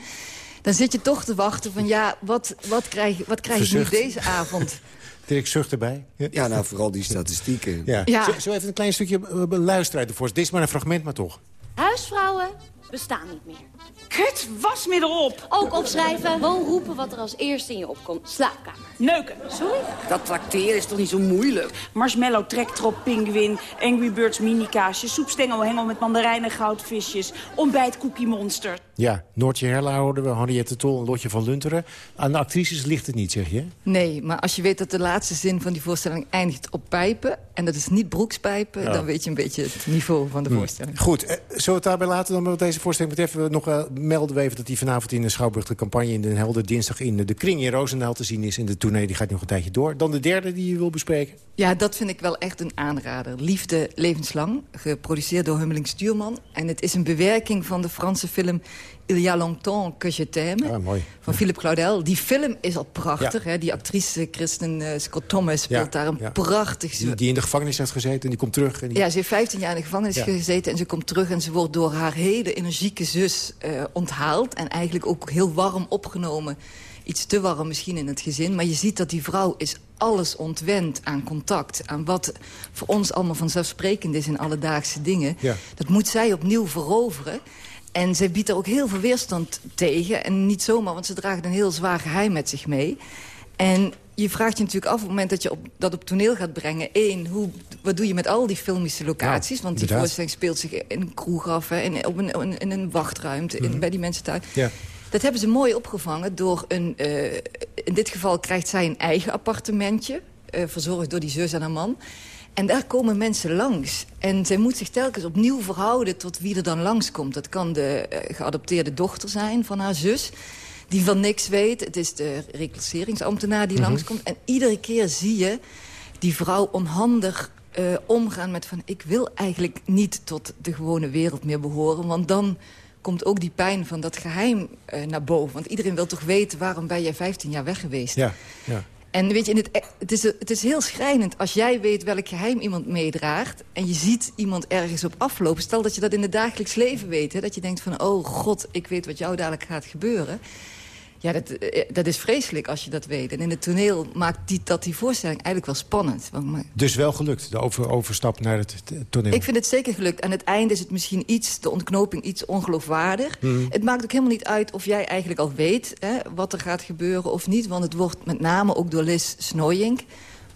dan zit je toch te wachten van ja, wat, wat krijg, wat krijg ik nu deze avond? (laughs) Dirk zucht erbij. Ja. ja, nou vooral die statistieken. Ja. ja. Zo, zo, even een klein stukje luisteren uit de Dit is maar een fragment, maar toch. Huisvrouwen bestaan niet meer. Kut, wasmiddel op! Ook opschrijven. Gewoon roepen wat er als eerste in je opkomt. Slaapkamer. Neuken. Sorry? Dat trakteren is toch niet zo moeilijk? Marshmallow, trektrop, pinguïn, Angry Birds minikaasje... soepstengel, hengel met mandarijnen, goudvisjes... ontbijt, cookie monster. Ja, Noortje Herla hoorden we, Henriette Tol en Lotje van Lunteren. Aan de actrices ligt het niet, zeg je? Nee, maar als je weet dat de laatste zin van die voorstelling eindigt op pijpen... en dat is niet broekspijpen, dan weet je een beetje het niveau van de hm. voorstelling. Goed, eh, zullen we het daarbij laten dan met deze voorstelling betreft? Nog uh, melden we even dat die vanavond in de Schouwburg de campagne in Den Helder... dinsdag in de Kring in Roosendaal te zien is. In de tournee die gaat nog een tijdje door. Dan de derde die je wil bespreken? Ja, dat vind ik wel echt een aanrader. Liefde levenslang, geproduceerd door Hummeling Stuurman. En het is een bewerking van de Franse film Il y a longtemps que je t'aime. Ah, mooi. Van Philippe Claudel. Die film is al prachtig. Hè? Die actrice Kristen uh, Scott Thomas speelt daar een prachtig... Die, die, in de gevangenis heeft gezeten en die komt terug. En die... Ja, ze heeft 15 jaar in de gevangenis gezeten en ze komt terug... en ze wordt door haar hele energieke zus uh, onthaald. En eigenlijk ook heel warm opgenomen. Iets te warm misschien in het gezin. Maar je ziet dat die vrouw is alles ontwend aan contact. Aan wat voor ons allemaal vanzelfsprekend is in alledaagse dingen. Dat moet zij opnieuw veroveren. En zij biedt er ook heel veel weerstand tegen. En niet zomaar, want ze draagt een heel zwaar geheim met zich mee. En je vraagt je natuurlijk af op het moment dat je op, dat op toneel gaat brengen... één, hoe, wat doe je met al die filmische locaties? want die voorstelling speelt zich in een kroeg af... en op een, in een wachtruimte, in, mhm. bij die mensen thuis. Ja. Dat hebben ze mooi opgevangen door een... Uh, in dit geval krijgt zij een eigen appartementje... Uh, verzorgd door die zus en haar man... En daar komen mensen langs. En zij moet zich telkens opnieuw verhouden tot wie er dan langskomt. Dat kan de uh, geadopteerde dochter zijn van haar zus die van niks weet. Het is de reclasseringsambtenaar die mm langskomt. En iedere keer zie je die vrouw onhandig uh, omgaan met van... ik wil eigenlijk niet tot de gewone wereld meer behoren. Want dan komt ook die pijn van dat geheim uh, naar boven. Want iedereen wil toch weten waarom ben jij 15 jaar weg geweest. Ja, ja. En weet je, het, het, is, het is heel schrijnend als jij weet welk geheim iemand meedraagt... en je ziet iemand ergens op aflopen. Stel dat je dat in het dagelijks leven weet. Dat je denkt van, oh god, ik weet wat jou dadelijk gaat gebeuren. Ja, dat, eh, dat is vreselijk als je dat weet. En in het toneel maakt die, dat die voorstelling eigenlijk wel spannend. Dus wel gelukt, de over, overstap naar het toneel? Ik vind het zeker gelukt. Aan het einde is het misschien iets, de ontknoping iets ongeloofwaardig. Hmm. Het maakt ook helemaal niet uit of jij eigenlijk al weet hè, wat er gaat gebeuren of niet. Want het wordt met name ook door Liz Snoyink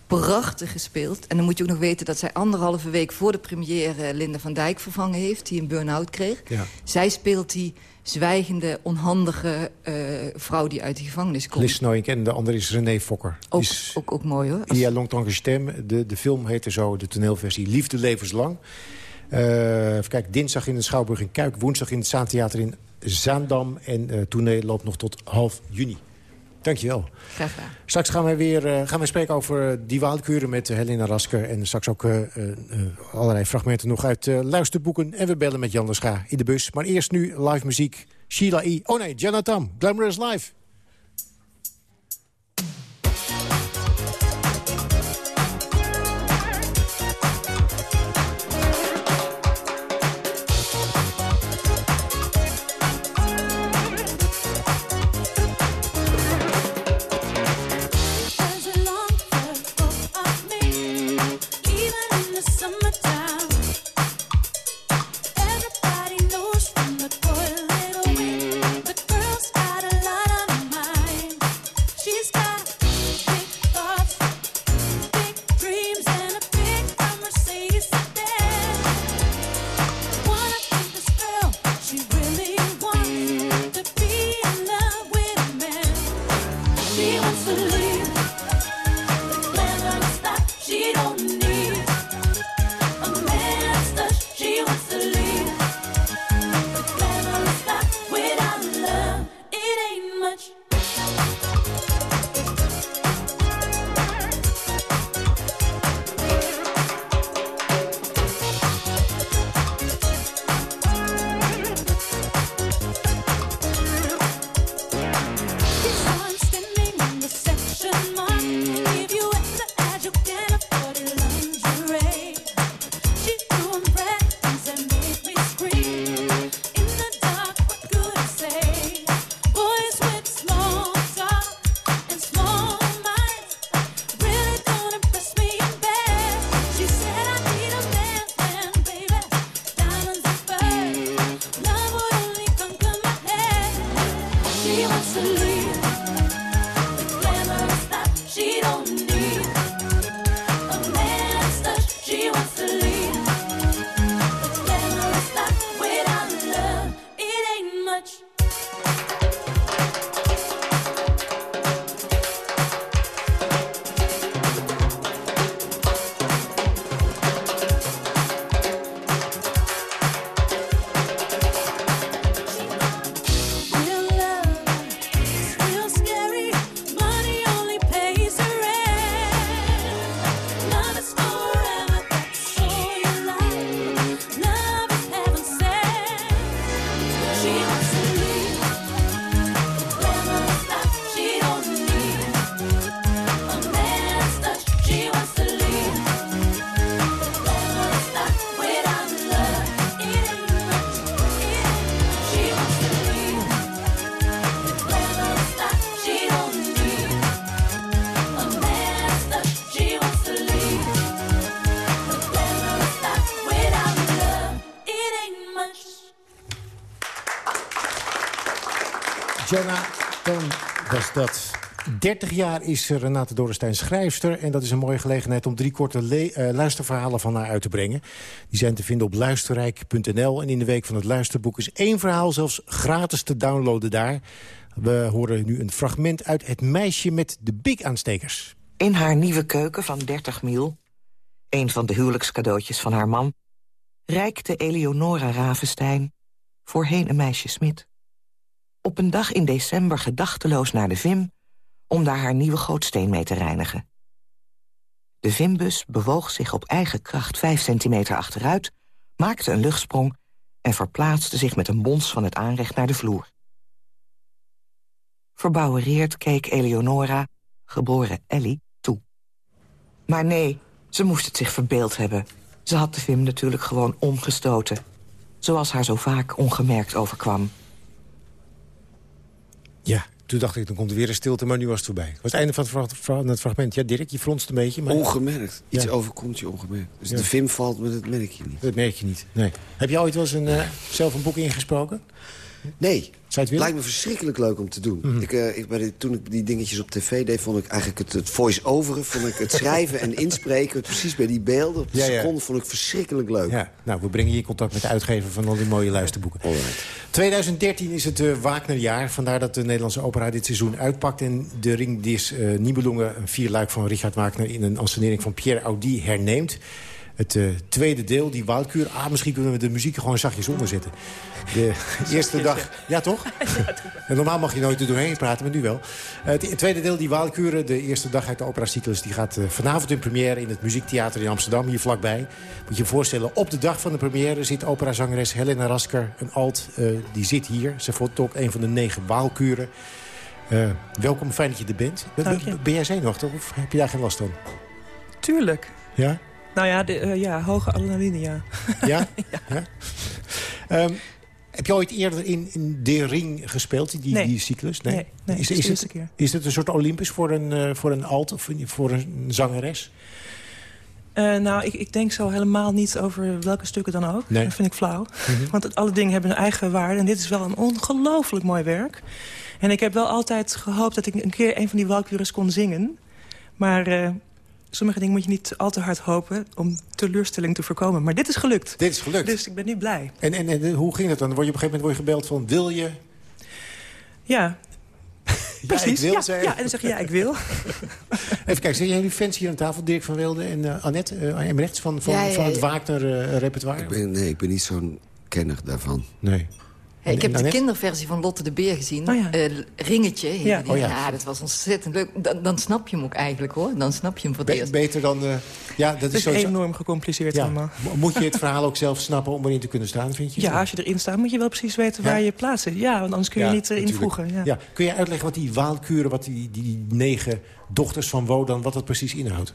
prachtig gespeeld. En dan moet je ook nog weten dat zij anderhalve week voor de première... Linda van Dijk vervangen heeft, die een burn-out kreeg. Ja. Zij speelt die zwijgende, onhandige uh, vrouw die uit de gevangenis komt. Liz en de andere is René Fokker. Ook, ook, ook, mooi hoor. Als... Ja, Longtemps Stem. De, de film heette zo, de toneelversie Liefde levenslang. Uh, even kijken, dinsdag in de Schouwburg in Kuik. Woensdag in het Zaantheater in Zaandam. En uh, toneel loopt nog tot half juni. Dankjewel. Graag gedaan. Straks gaan wij weer uh, gaan wij spreken over die waalkuren met Helena Rasker. En straks ook uh, uh, allerlei fragmenten nog uit luisterboeken. En we bellen met Jan de Scha in de bus. Maar eerst nu live muziek. Sheila E. Oh nee, Jonathan. Glamorous Live. Jonathan was dat. 30 jaar is Renate Dorrestein schrijfster... en dat is een mooie gelegenheid om drie korte uh, luisterverhalen van haar uit te brengen. Die zijn te vinden op luisterrijk.nl. En in de week van het luisterboek is één verhaal zelfs gratis te downloaden daar. We horen nu een fragment uit Het meisje met de big-aanstekers. In haar nieuwe keuken van 30 mil, een van de huwelijkscadeautjes van haar man... reikte Eleonora Ravenstein, voorheen een meisje Smit op een dag in december gedachteloos naar de Vim... om daar haar nieuwe gootsteen mee te reinigen. De Vimbus bewoog zich op eigen kracht vijf centimeter achteruit... maakte een luchtsprong en verplaatste zich met een bons van het aanrecht naar de vloer. Verbouwereerd keek Eleonora, geboren Ellie, toe. Maar nee, ze moest het zich verbeeld hebben. Ze had de Vim natuurlijk gewoon omgestoten. Zoals haar zo vaak ongemerkt overkwam. Ja, toen dacht ik, dan komt er weer een stilte, maar nu was het voorbij. Het was het einde van het, fragment. Ja, Dirk, je fronst een beetje. Maar... Ongemerkt. Iets overkomt je ongemerkt. Dus de film valt, maar dat merk je niet. Dat merk je niet, nee. Heb je ooit wel eens een, uh, zelf een boek ingesproken? Nee. Het lijkt me verschrikkelijk leuk om te doen. Mhm. ik, uh, ik, bij toen ik die dingetjes op tv deed, vond ik eigenlijk het, het voice-overen... vond ik het (laughs) schrijven en inspreken, precies bij die beelden... op de ja, seconde vond ik verschrikkelijk leuk. Ja. Nou, we brengen je in contact met de uitgever van al die mooie luisterboeken. 2013 is het uh, Wagnerjaar. Vandaar dat de Nederlandse opera dit seizoen uitpakt. En de Ring des uh, Nibelungen, een vierluik van Richard Wagner... in een ansenering van Pierre Audi herneemt het uh, tweede deel, die Waalkuur. Ah, misschien kunnen we de muziek gewoon zachtjes onderzetten. De (laughs) eerste dag... (laughs) Ja, toch? en normaal mag je nooit er doorheen praten, maar nu wel. Uh, het tweede deel, die Waalkuren, de eerste dag uit de operacyclus... die gaat uh, vanavond in première in het Muziektheater in Amsterdam, hier vlakbij. Moet je je voorstellen, op de dag van de première zit operazangeres Helena Rasker, een alt. die zit hier. Ze vond ook een van de negen Waalkuren. welkom, fijn dat je er bent. Ben jij zenuwachtig of heb je daar geen last van? Tuurlijk. Ja? Nou ja, de, uh, ja hoge adrenaline, ja. (laughs) Ja? ja. Um, heb je ooit eerder in, in de ring gespeeld, die, nee. die cyclus? Nee, nee, nee is, is, het, keer. is het een soort Olympus voor een, uh, voor een alt of voor een zangeres? Uh, nou, ik, ik denk zo helemaal niet over welke stukken dan ook. Nee. Dat vind ik flauw. Mm -hmm. Want alle dingen hebben hun eigen waarde. En dit is wel een ongelooflijk mooi werk. En ik heb wel altijd gehoopt dat ik een keer een van die walkures kon zingen. Maar uh, sommige dingen moet je niet al te hard hopen om teleurstelling te voorkomen. Maar dit is gelukt. Dit is gelukt. Dus ik ben nu blij. En, en, en hoe ging het dan? Word je op een gegeven moment word je gebeld van, wil je... Ja, (laughs) Precies, ja, wil, ja, ja, en dan zeg je ja, ik wil. (laughs) Even kijken, zijn jullie fans hier aan tafel? Dirk van Wilde en uh, Annette uh, rechts van, van, ja, ja, van het Wagner-repertoire? ik ben, nee, ik ben niet zo'n kenner daarvan. Nee. Ja, ik heb de kinderversie van Lotte de Beer gezien. Oh ja. uh, Ringetje. Ja. Oh ja. ja. dat was ontzettend leuk. Dan, dan, snap je hem ook eigenlijk, hoor. Dan snap je hem voor het Be eerst. Beter dan... Uh, ja, dat, is, is enorm gecompliceerd allemaal. Moet je het verhaal ook zelf snappen om erin te kunnen staan, vind je? Ja, als je erin staat moet je wel precies weten waar je plaats zit. Ja, want anders kun je niet uh, invoegen. Ja. Ja. Kun je uitleggen wat die Waalkuren, wat die, die, die negen dochters van Wodan... wat dat precies inhoudt?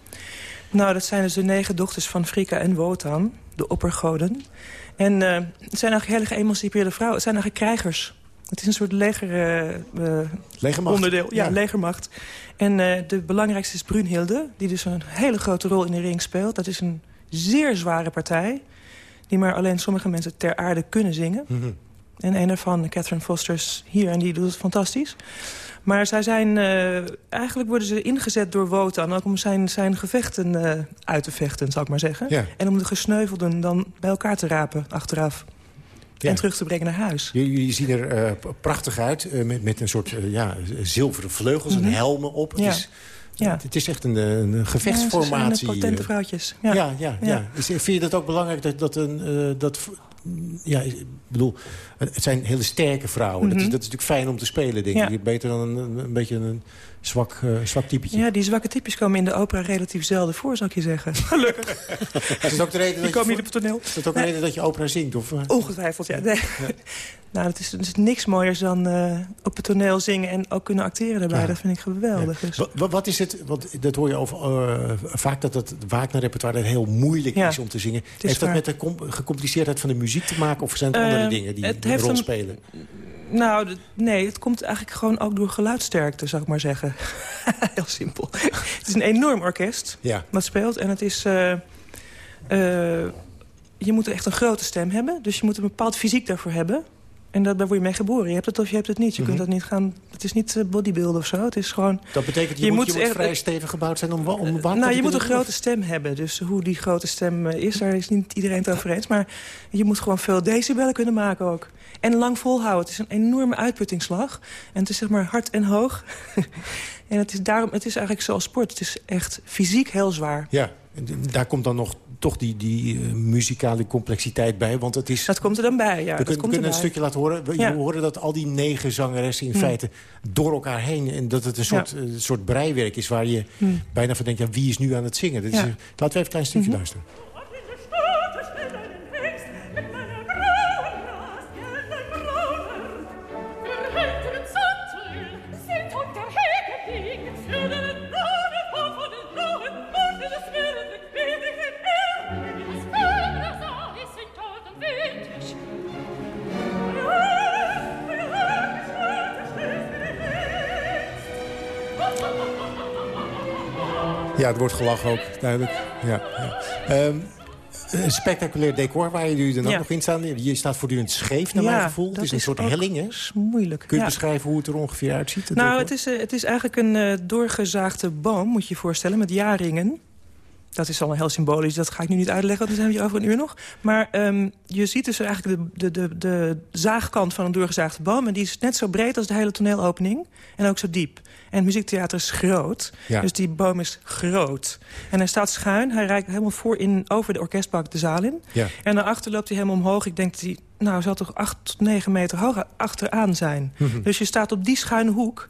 Nou, dat zijn dus de negen dochters van Frika en Wotan, de oppergoden. En uh, het zijn eigenlijk hele geëmancipeerde vrouwen. Het zijn eigenlijk krijgers. Het is een soort leger, uh, legermacht. onderdeel. Ja, ja, legermacht. En uh, de belangrijkste is Brunhilde, die dus een hele grote rol in de ring speelt. Dat is een zeer zware partij, die maar alleen sommige mensen ter aarde kunnen zingen. Mm -hmm. En een daarvan, Catherine Foster, is hier en die doet het fantastisch. Maar zij zijn, uh, eigenlijk worden ze ingezet door Wotan... ook om zijn, zijn gevechten uh, uit te vechten, zou ik maar zeggen. Ja. En om de gesneuvelden dan bij elkaar te rapen achteraf. Ja. En terug te brengen naar huis. Jullie zien er uh, prachtig uit, met, met een soort ja, zilveren vleugels en Mhm. helmen op. Het Ja. is, Ja. Het is echt een, een gevechtsformatie. Ja, ze zijn potente eh. vrouwtjes. Ja, Ja. ja, ja. Vind je dat ook belangrijk dat, dat een... eh, dat, ja, ik bedoel, het zijn hele sterke vrouwen. dat, is, Mhm. dat is natuurlijk fijn om te spelen, denk Ja. ik. Beter dan een, een beetje een zwak, eh, zwak typetje. Ja, die zwakke types komen in de opera relatief zelden voor, zou ik je zeggen. (laughs) Gelukkig. Is dat ook de reden Die dat komen je, niet op het toneel. is dat ook de reden dat je opera zingt? Of, eh? Ongetwijfeld, ja. Nee. (laughs) nou, het is, het is niks mooiers dan eh, op het toneel zingen en ook kunnen acteren daarbij. Ja. Dat vind ik geweldig. Dus. Wa- wa- Wat is het, want dat hoor je over, eh, vaak dat het Wagner-repertoire heel moeilijk Ja, is om te zingen. is Heeft dat waar. met de com- gecompliceerdheid van de muziek te maken... of zijn het andere dingen die het een heeft rol een- spelen? Nou, nee, het komt eigenlijk gewoon ook door geluidsterkte, zou ik maar zeggen. (laughs) Heel simpel. het is een enorm orkest Ja. wat speelt. En het is... eh, eh, je moet echt een grote stem hebben. Dus je moet een bepaald fysiek daarvoor hebben. En dat, daar word je mee geboren. Je hebt het of je hebt het niet. Je kunt Mhm. dat niet gaan... Het is niet eh, bodybuilden of zo. Het is gewoon... Dat betekent, je, moet, je moet echt- vrij stevig gebouwd zijn om, om Wagner nou, je moet een grote stem hebben. Dus hoe die grote stem is, daar is niet iedereen het over eens. Maar je moet gewoon veel decibellen kunnen maken ook. En lang volhouden. Het is een enorme uitputtingsslag. En het is zeg maar hard en hoog. (laughs) en het is, daarom, het is eigenlijk zoals sport. Het is echt fysiek heel zwaar. Ja, daar komt dan nog toch die, die eh, muzikale complexiteit bij. Want het is... Dat komt er dan bij, ja. we dat kunnen, komt kunnen een stukje laten horen. We, Ja. we horen dat al die negen zangeressen in Hmm. feite door elkaar heen... en dat het een soort, Ja. eh, soort breiwerk is waar je Hmm. bijna van denkt... Ja, wie is nu aan het zingen? Dat is, Ja. eh, laten we even een klein stukje Mhm. luisteren. Ja, het wordt gelachen ook, duidelijk. Ja, ja. Ehm, een spectaculair decor waar jullie dan ook Ja. nog in staan. Je staat voortdurend scheef, naar Ja, mijn gevoel. Het is een is soort helling, hè? moeilijk. Kun je ja. beschrijven hoe het er ongeveer uitziet? het Nou, decor? het is, eh, het is eigenlijk een eh, doorgezaagde boom, moet je je voorstellen, met jaringen. Dat is al een heel symbolisch, dat ga ik nu niet uitleggen, want dan zijn we hier over een uur nog. Maar ehm, je ziet dus eigenlijk de, de, de, de zaagkant van een doorgezaagde boom... en die is net zo breed als de hele toneelopening en ook zo diep. En het muziektheater is groot, Ja. dus die boom is groot. En hij staat schuin, hij reikt helemaal voor in, over de orkestbak de zaal in. Ja. En daarachter loopt hij helemaal omhoog. Ik denk dat hij, nou, zal toch acht tot negen meter hoog achteraan zijn. Mhm. Dus je staat op die schuine hoek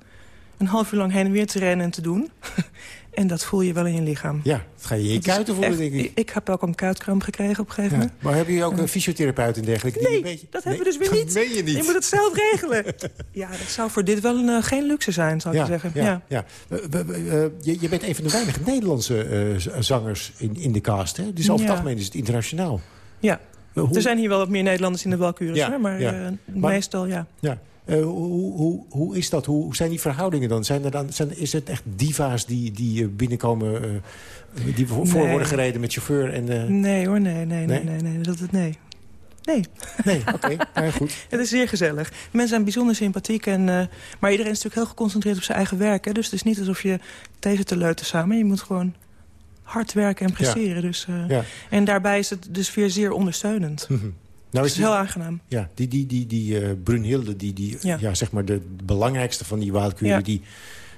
een half uur lang heen en weer te rennen en te doen. (laughs) en dat voel je wel in je lichaam. Ja, dat ga je je kuiten voelen, echt- denk ik. Ik heb ook een kuitkramp gekregen op een gegeven Ja. moment. Maar hebben jullie ook een fysiotherapeut en dergelijke? die Nee, een beetje... dat hebben we dus weer niet. Dat meen je niet. Je moet het zelf regelen. (laughs) ja, dat zou voor dit wel een, eh, geen luxe zijn, zou ik ja, zeggen. Ja, Ja. ja. Eh, je, je bent een van de weinige Nederlandse eh, zangers in, in de cast. Hè? Dus over het Ja. algemeen is het internationaal. Ja. Eh, hoe- Er zijn hier wel wat meer Nederlanders in de Walkuren, Ja, hoor, maar ja. eh, Maar- meestal ja. Ja. Eh, hoe, hoe, hoe is dat? Hoe, hoe zijn die verhoudingen dan? Zijn er dan zijn, is het echt diva's die, die eh, binnenkomen... eh, die voor, Nee. worden gereden met chauffeur? En, Nee hoor, nee, nee, nee, Nee? nee, nee, dat, dat- nee. Nee. Nee, oké. Nou, goed. (laughs) Het is zeer gezellig. Mensen zijn bijzonder sympathiek. En, maar iedereen is natuurlijk heel geconcentreerd op zijn eigen werk. Hè? Dus het is niet alsof je tegen te leuten samen. Je moet gewoon hard werken en presteren. Dus, Ja. En daarbij is het dus weer zeer ondersteunend. Mhm. Nou, het is die- heel aangenaam. Ja, die, die, die, die eh, Brunhilde, die, die ja. Ja. zeg maar de belangrijkste van die Waalkuren... Ja. die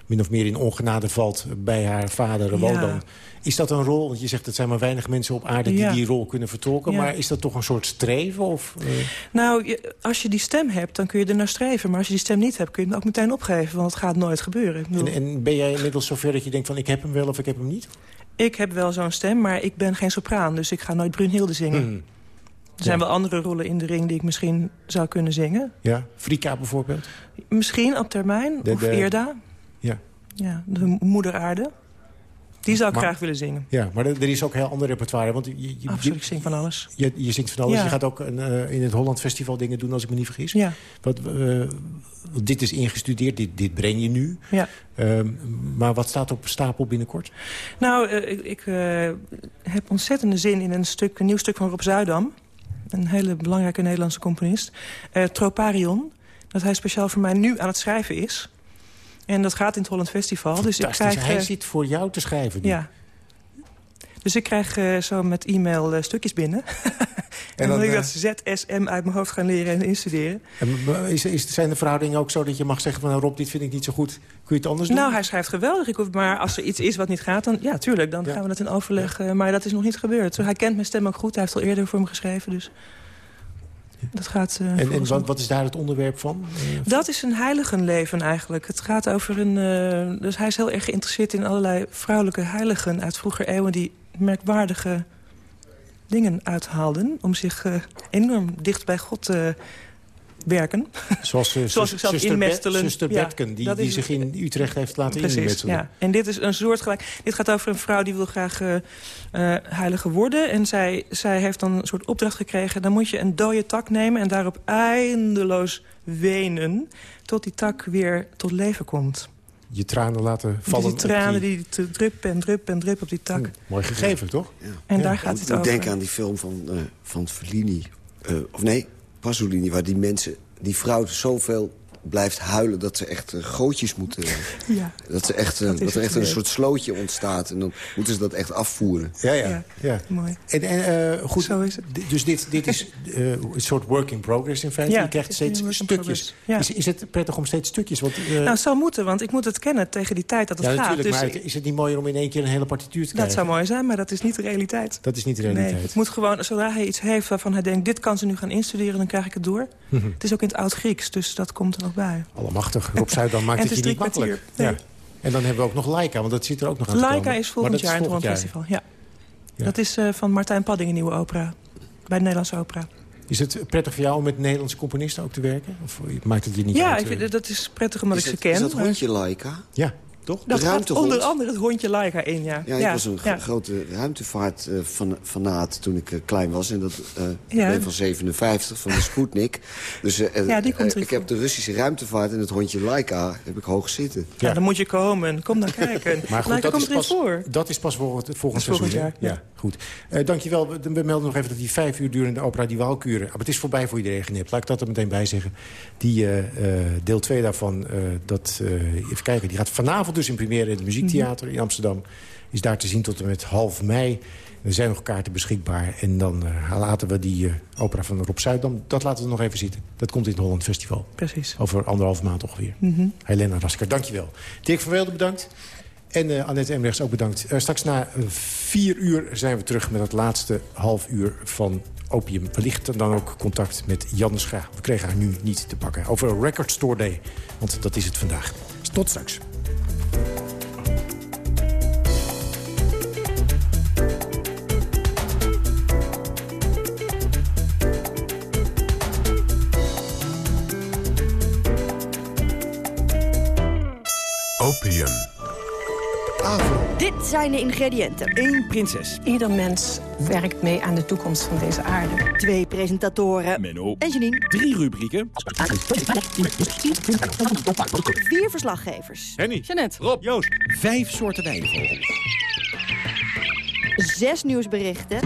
min of meer in ongenade valt bij haar vader Wodan. Ja. Is dat een rol? Want je zegt, het zijn maar weinig mensen op aarde... die die rol kunnen vertolken. Maar is dat toch een soort streven? Of, eh, Nou, als je die stem hebt, dan kun je er naar streven. Maar als je die stem niet hebt, kun je hem ook meteen opgeven. Want het gaat nooit gebeuren. Bedoel, en, en ben jij inmiddels zover dat je denkt van... ik heb hem wel of ik heb hem niet? ik heb wel zo'n stem, maar ik ben geen sopraan. Dus ik ga nooit Brunhilde zingen. Mhm. Er zijn Ja. wel andere rollen in de ring die ik misschien zou kunnen zingen. Ja, Frika bijvoorbeeld? Misschien op termijn, De- of de- Eerda. Ja. Ja, de moeder aarde. Die zou ik Maar- graag willen zingen. Ja, maar er er is ook heel ander repertoire. Want je, je, Absoluut, ik zing van alles. Je, je zingt van alles. Ja. Je gaat ook een, eh, in het Holland Festival dingen doen, als ik me niet vergis. Ja. Wat, eh, dit is ingestudeerd, dit, dit breng je nu. Ja. Ehm, maar wat staat op stapel binnenkort? Nou, eh, ik, ik heb ontzettende zin in een, stuk, een nieuw stuk van Rob Zuidam. Een hele belangrijke Nederlandse componist. Uh, Troparion. Dat hij speciaal voor mij nu aan het schrijven is. En dat gaat in het Holland Festival. Dus ik krijg, hij zit voor jou te schrijven nu. Ja. Dus ik krijg uh, zo met e-mail uh, stukjes binnen. (laughs) en, dan, wil ik dat ZSM uit mijn hoofd gaan leren en instuderen. En is, is, zijn de verhoudingen ook zo dat je mag zeggen van... Nou, Rob, dit vind ik niet zo goed, kun je het anders doen? Nou, hij schrijft geweldig. Ik hoef, maar als er iets is wat niet gaat, dan ja, tuurlijk, dan ja. gaan we dat in overleg. Maar dat is nog niet gebeurd. Hij kent mijn stem ook goed. Hij heeft al eerder voor me geschreven, dus... Dat gaat, uh, en en wat, wat, is daar het onderwerp van? Dat is een heiligenleven eigenlijk. Het gaat over een... Uh, dus hij is heel erg geïnteresseerd in allerlei vrouwelijke heiligen... uit vroeger eeuwen die merkwaardige dingen uithaalden... om zich enorm dicht bij God te werken. Zoals, uh, (laughs) Zoals zichzelf zuster inmestelen. zuster ja, Betken, die, die zich in Utrecht heeft laten Precies, inmestelen. Ja. En dit is een soort gelijk. Dit gaat over een vrouw die wil graag uh, heilige worden. En zij, zij heeft dan een soort opdracht gekregen. Dan moet je een dode tak nemen en daarop eindeloos wenen... tot die tak weer tot leven komt. Je tranen laten vallen. Die tranen die, die druppen en druppen en druppen op die tak. Mooi gegeven, toch? Ja. En daar gaat het over. Ik denk aan die film van, van Fellini. of nee, Pasolini, waar die mensen, die vrouw zoveel blijft huilen dat ze echt uh, gootjes moeten... Ja, dat, ze echt, uh, dat, dat er echt een soort slootje ontstaat. En dan moeten ze dat echt afvoeren. Ja, ja. ja. ja. Mooi. En, en uh, goed, Zo is het. dus dit, dit is een soort work in progress in feite. Ja, je krijgt steeds stukjes. Ja. Is, is het prettig om steeds stukjes? Want, nou, het zou moeten, want ik moet het kennen tegen die tijd dat het ja, gaat. Natuurlijk, dus maar is het niet mooier om in één keer een hele partituur te krijgen? Dat zou mooi zijn, maar dat is niet de realiteit. Dat is niet de realiteit. Nee, het moet gewoon, zodra hij iets heeft waarvan hij denkt... dit kan ze nu gaan instuderen, dan krijg ik het door. het is ook in het Oud-Grieks, dus dat komt er nog bij. Allemachtig. Rob Zuidam (laughs) maakt het, je niet makkelijk. Nee. Ja. En dan hebben we ook nog Laika, want dat zit er ook nog aan Laika te komen. is volgend jaar in het Holland Festival, ja. ja. Dat is uh, van Martijn Padding, een nieuwe opera. Bij de Nederlandse opera. Is het prettig voor jou om met Nederlandse componisten ook te werken? Of maakt het je niet ja, uit? Ja, ik vind, dat is prettig omdat is ik het, ze ken. Is dat hondje Laika? Ja. Toch? Dat gaat onder andere het hondje Laika in, ja. Ja, ik was een ja. grote ruimtevaartfanaat uh, toen ik uh, klein was. En dat uh, ja. ben van 57, van de Sputnik. (laughs) Dus ja, die komt ik heb de Russische ruimtevaart en het hondje Laika heb ik hoog zitten. Ja, ja dan moet je komen. Kom dan kijken. (laughs) maar goed, dat, is pas, voor. dat is pas voor het volgend seizoen. jaar. Ja. goed. dankjewel. We, we melden nog even dat die vijf uur durende opera die Walkuren... maar het is voorbij voor iedereen geknipt. Laat ik dat er meteen bij zeggen. Die deel 2 daarvan, dat, even kijken, die gaat vanavond dus in première in het Muziektheater in Amsterdam. Is daar te zien tot en met half mei. Er zijn nog kaarten beschikbaar. En dan uh, laten we die uh, opera van Rob Zuidam... dat laten we nog even zitten. Dat komt in het Holland Festival. Precies. Over anderhalf maand ongeveer. Mm -hmm. Helena Rasker, dankjewel. Dirk van Weelde bedankt. En uh, Annette Emrechts ook bedankt. straks na vier uur zijn we terug met het laatste half uur van Opium. Wellicht dan ook contact met Jan Scha. We kregen haar nu niet te pakken. Over Record Store Day. Want dat is het vandaag. Tot straks. Zijn de ingrediënten. 1 prinses. Ieder mens werkt mee aan de toekomst van deze aarde. Twee presentatoren. Menno. En Janine. Drie rubrieken. Vier verslaggevers. Henny. Jeannette. Rob. Joost. Vijf soorten wijnvogels. Zes nieuwsberichten.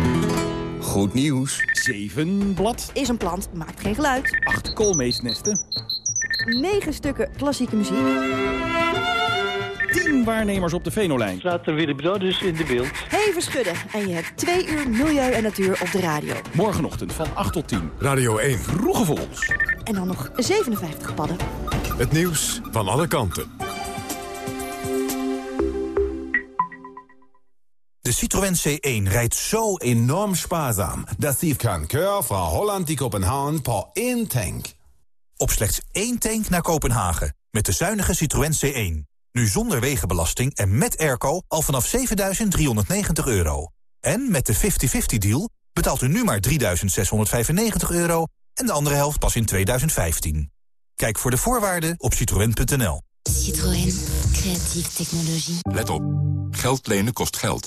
Goed nieuws. Zeven blad. Is een plant, maakt geen geluid. Acht koolmeesnesten. Negen stukken klassieke muziek. Tien waarnemers op de Venolijn. Laten we weer dus in de beeld. Even schudden en je hebt twee uur milieu en natuur op de radio. Morgenochtend van 8 tot 10. Radio 1. Vroege Vogels. En dan nog 57 padden. Het nieuws van alle kanten. De Citroën C1 rijdt zo enorm spaarzaam... dat die kan keur van Holland die Kopenhagen per één tank. Op slechts één tank naar Kopenhagen. Met de zuinige Citroën C1. Nu zonder wegenbelasting en met airco al vanaf 7.390 euro. En met de 50-50 deal betaalt u nu maar 3.695 euro... en de andere helft pas in 2015. Kijk voor de voorwaarden op citroën.nl. Citroën. Creatieve technologie. Let op. Geld lenen kost geld.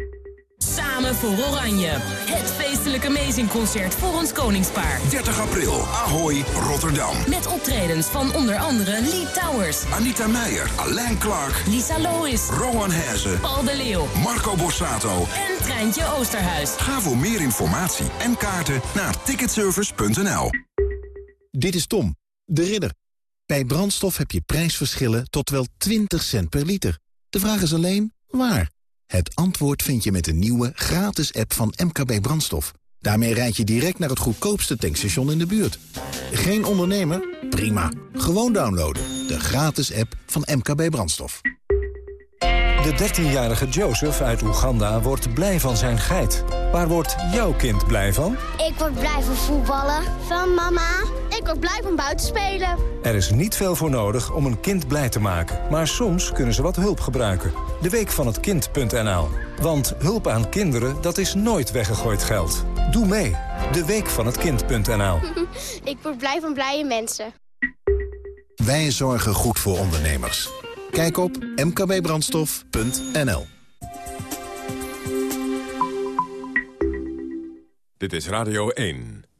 Samen voor Oranje. Het feest feestelijk Amazing Concert voor ons koningspaar. 30 april, Ahoy, Rotterdam. Met optredens van onder andere Lee Towers, Anita Meijer, Alain Clark, Lisa Lois, Rowan Hezen, Paul de Leeuw Marco Borsato. en Treintje Oosterhuis. Ga voor meer informatie en kaarten naar ticketservice.nl. Dit is Tom, de ridder. Bij brandstof heb je prijsverschillen tot wel 20 cent per liter. De vraag is alleen, waar? Het antwoord vind je met de nieuwe gratis app van MKB Brandstof. Daarmee rijd je direct naar het goedkoopste tankstation in de buurt. Geen ondernemer? Prima. Gewoon downloaden. De gratis app van MKB Brandstof. De 13-jarige Joseph uit Oeganda wordt blij van zijn geit. Waar wordt jouw kind blij van? Ik word blij van voetballen. Van mama. Ik word blij van buiten spelen. Er is niet veel voor nodig om een kind blij te maken. Maar soms kunnen ze wat hulp gebruiken. De Week van het Kind.nl. Want hulp aan kinderen, dat is nooit weggegooid geld. Doe mee. De Week van het Kind.nl. (laughs) ik word blij van blije mensen. Wij zorgen goed voor ondernemers. Kijk op mkbbrandstof.nl Dit is Radio 1.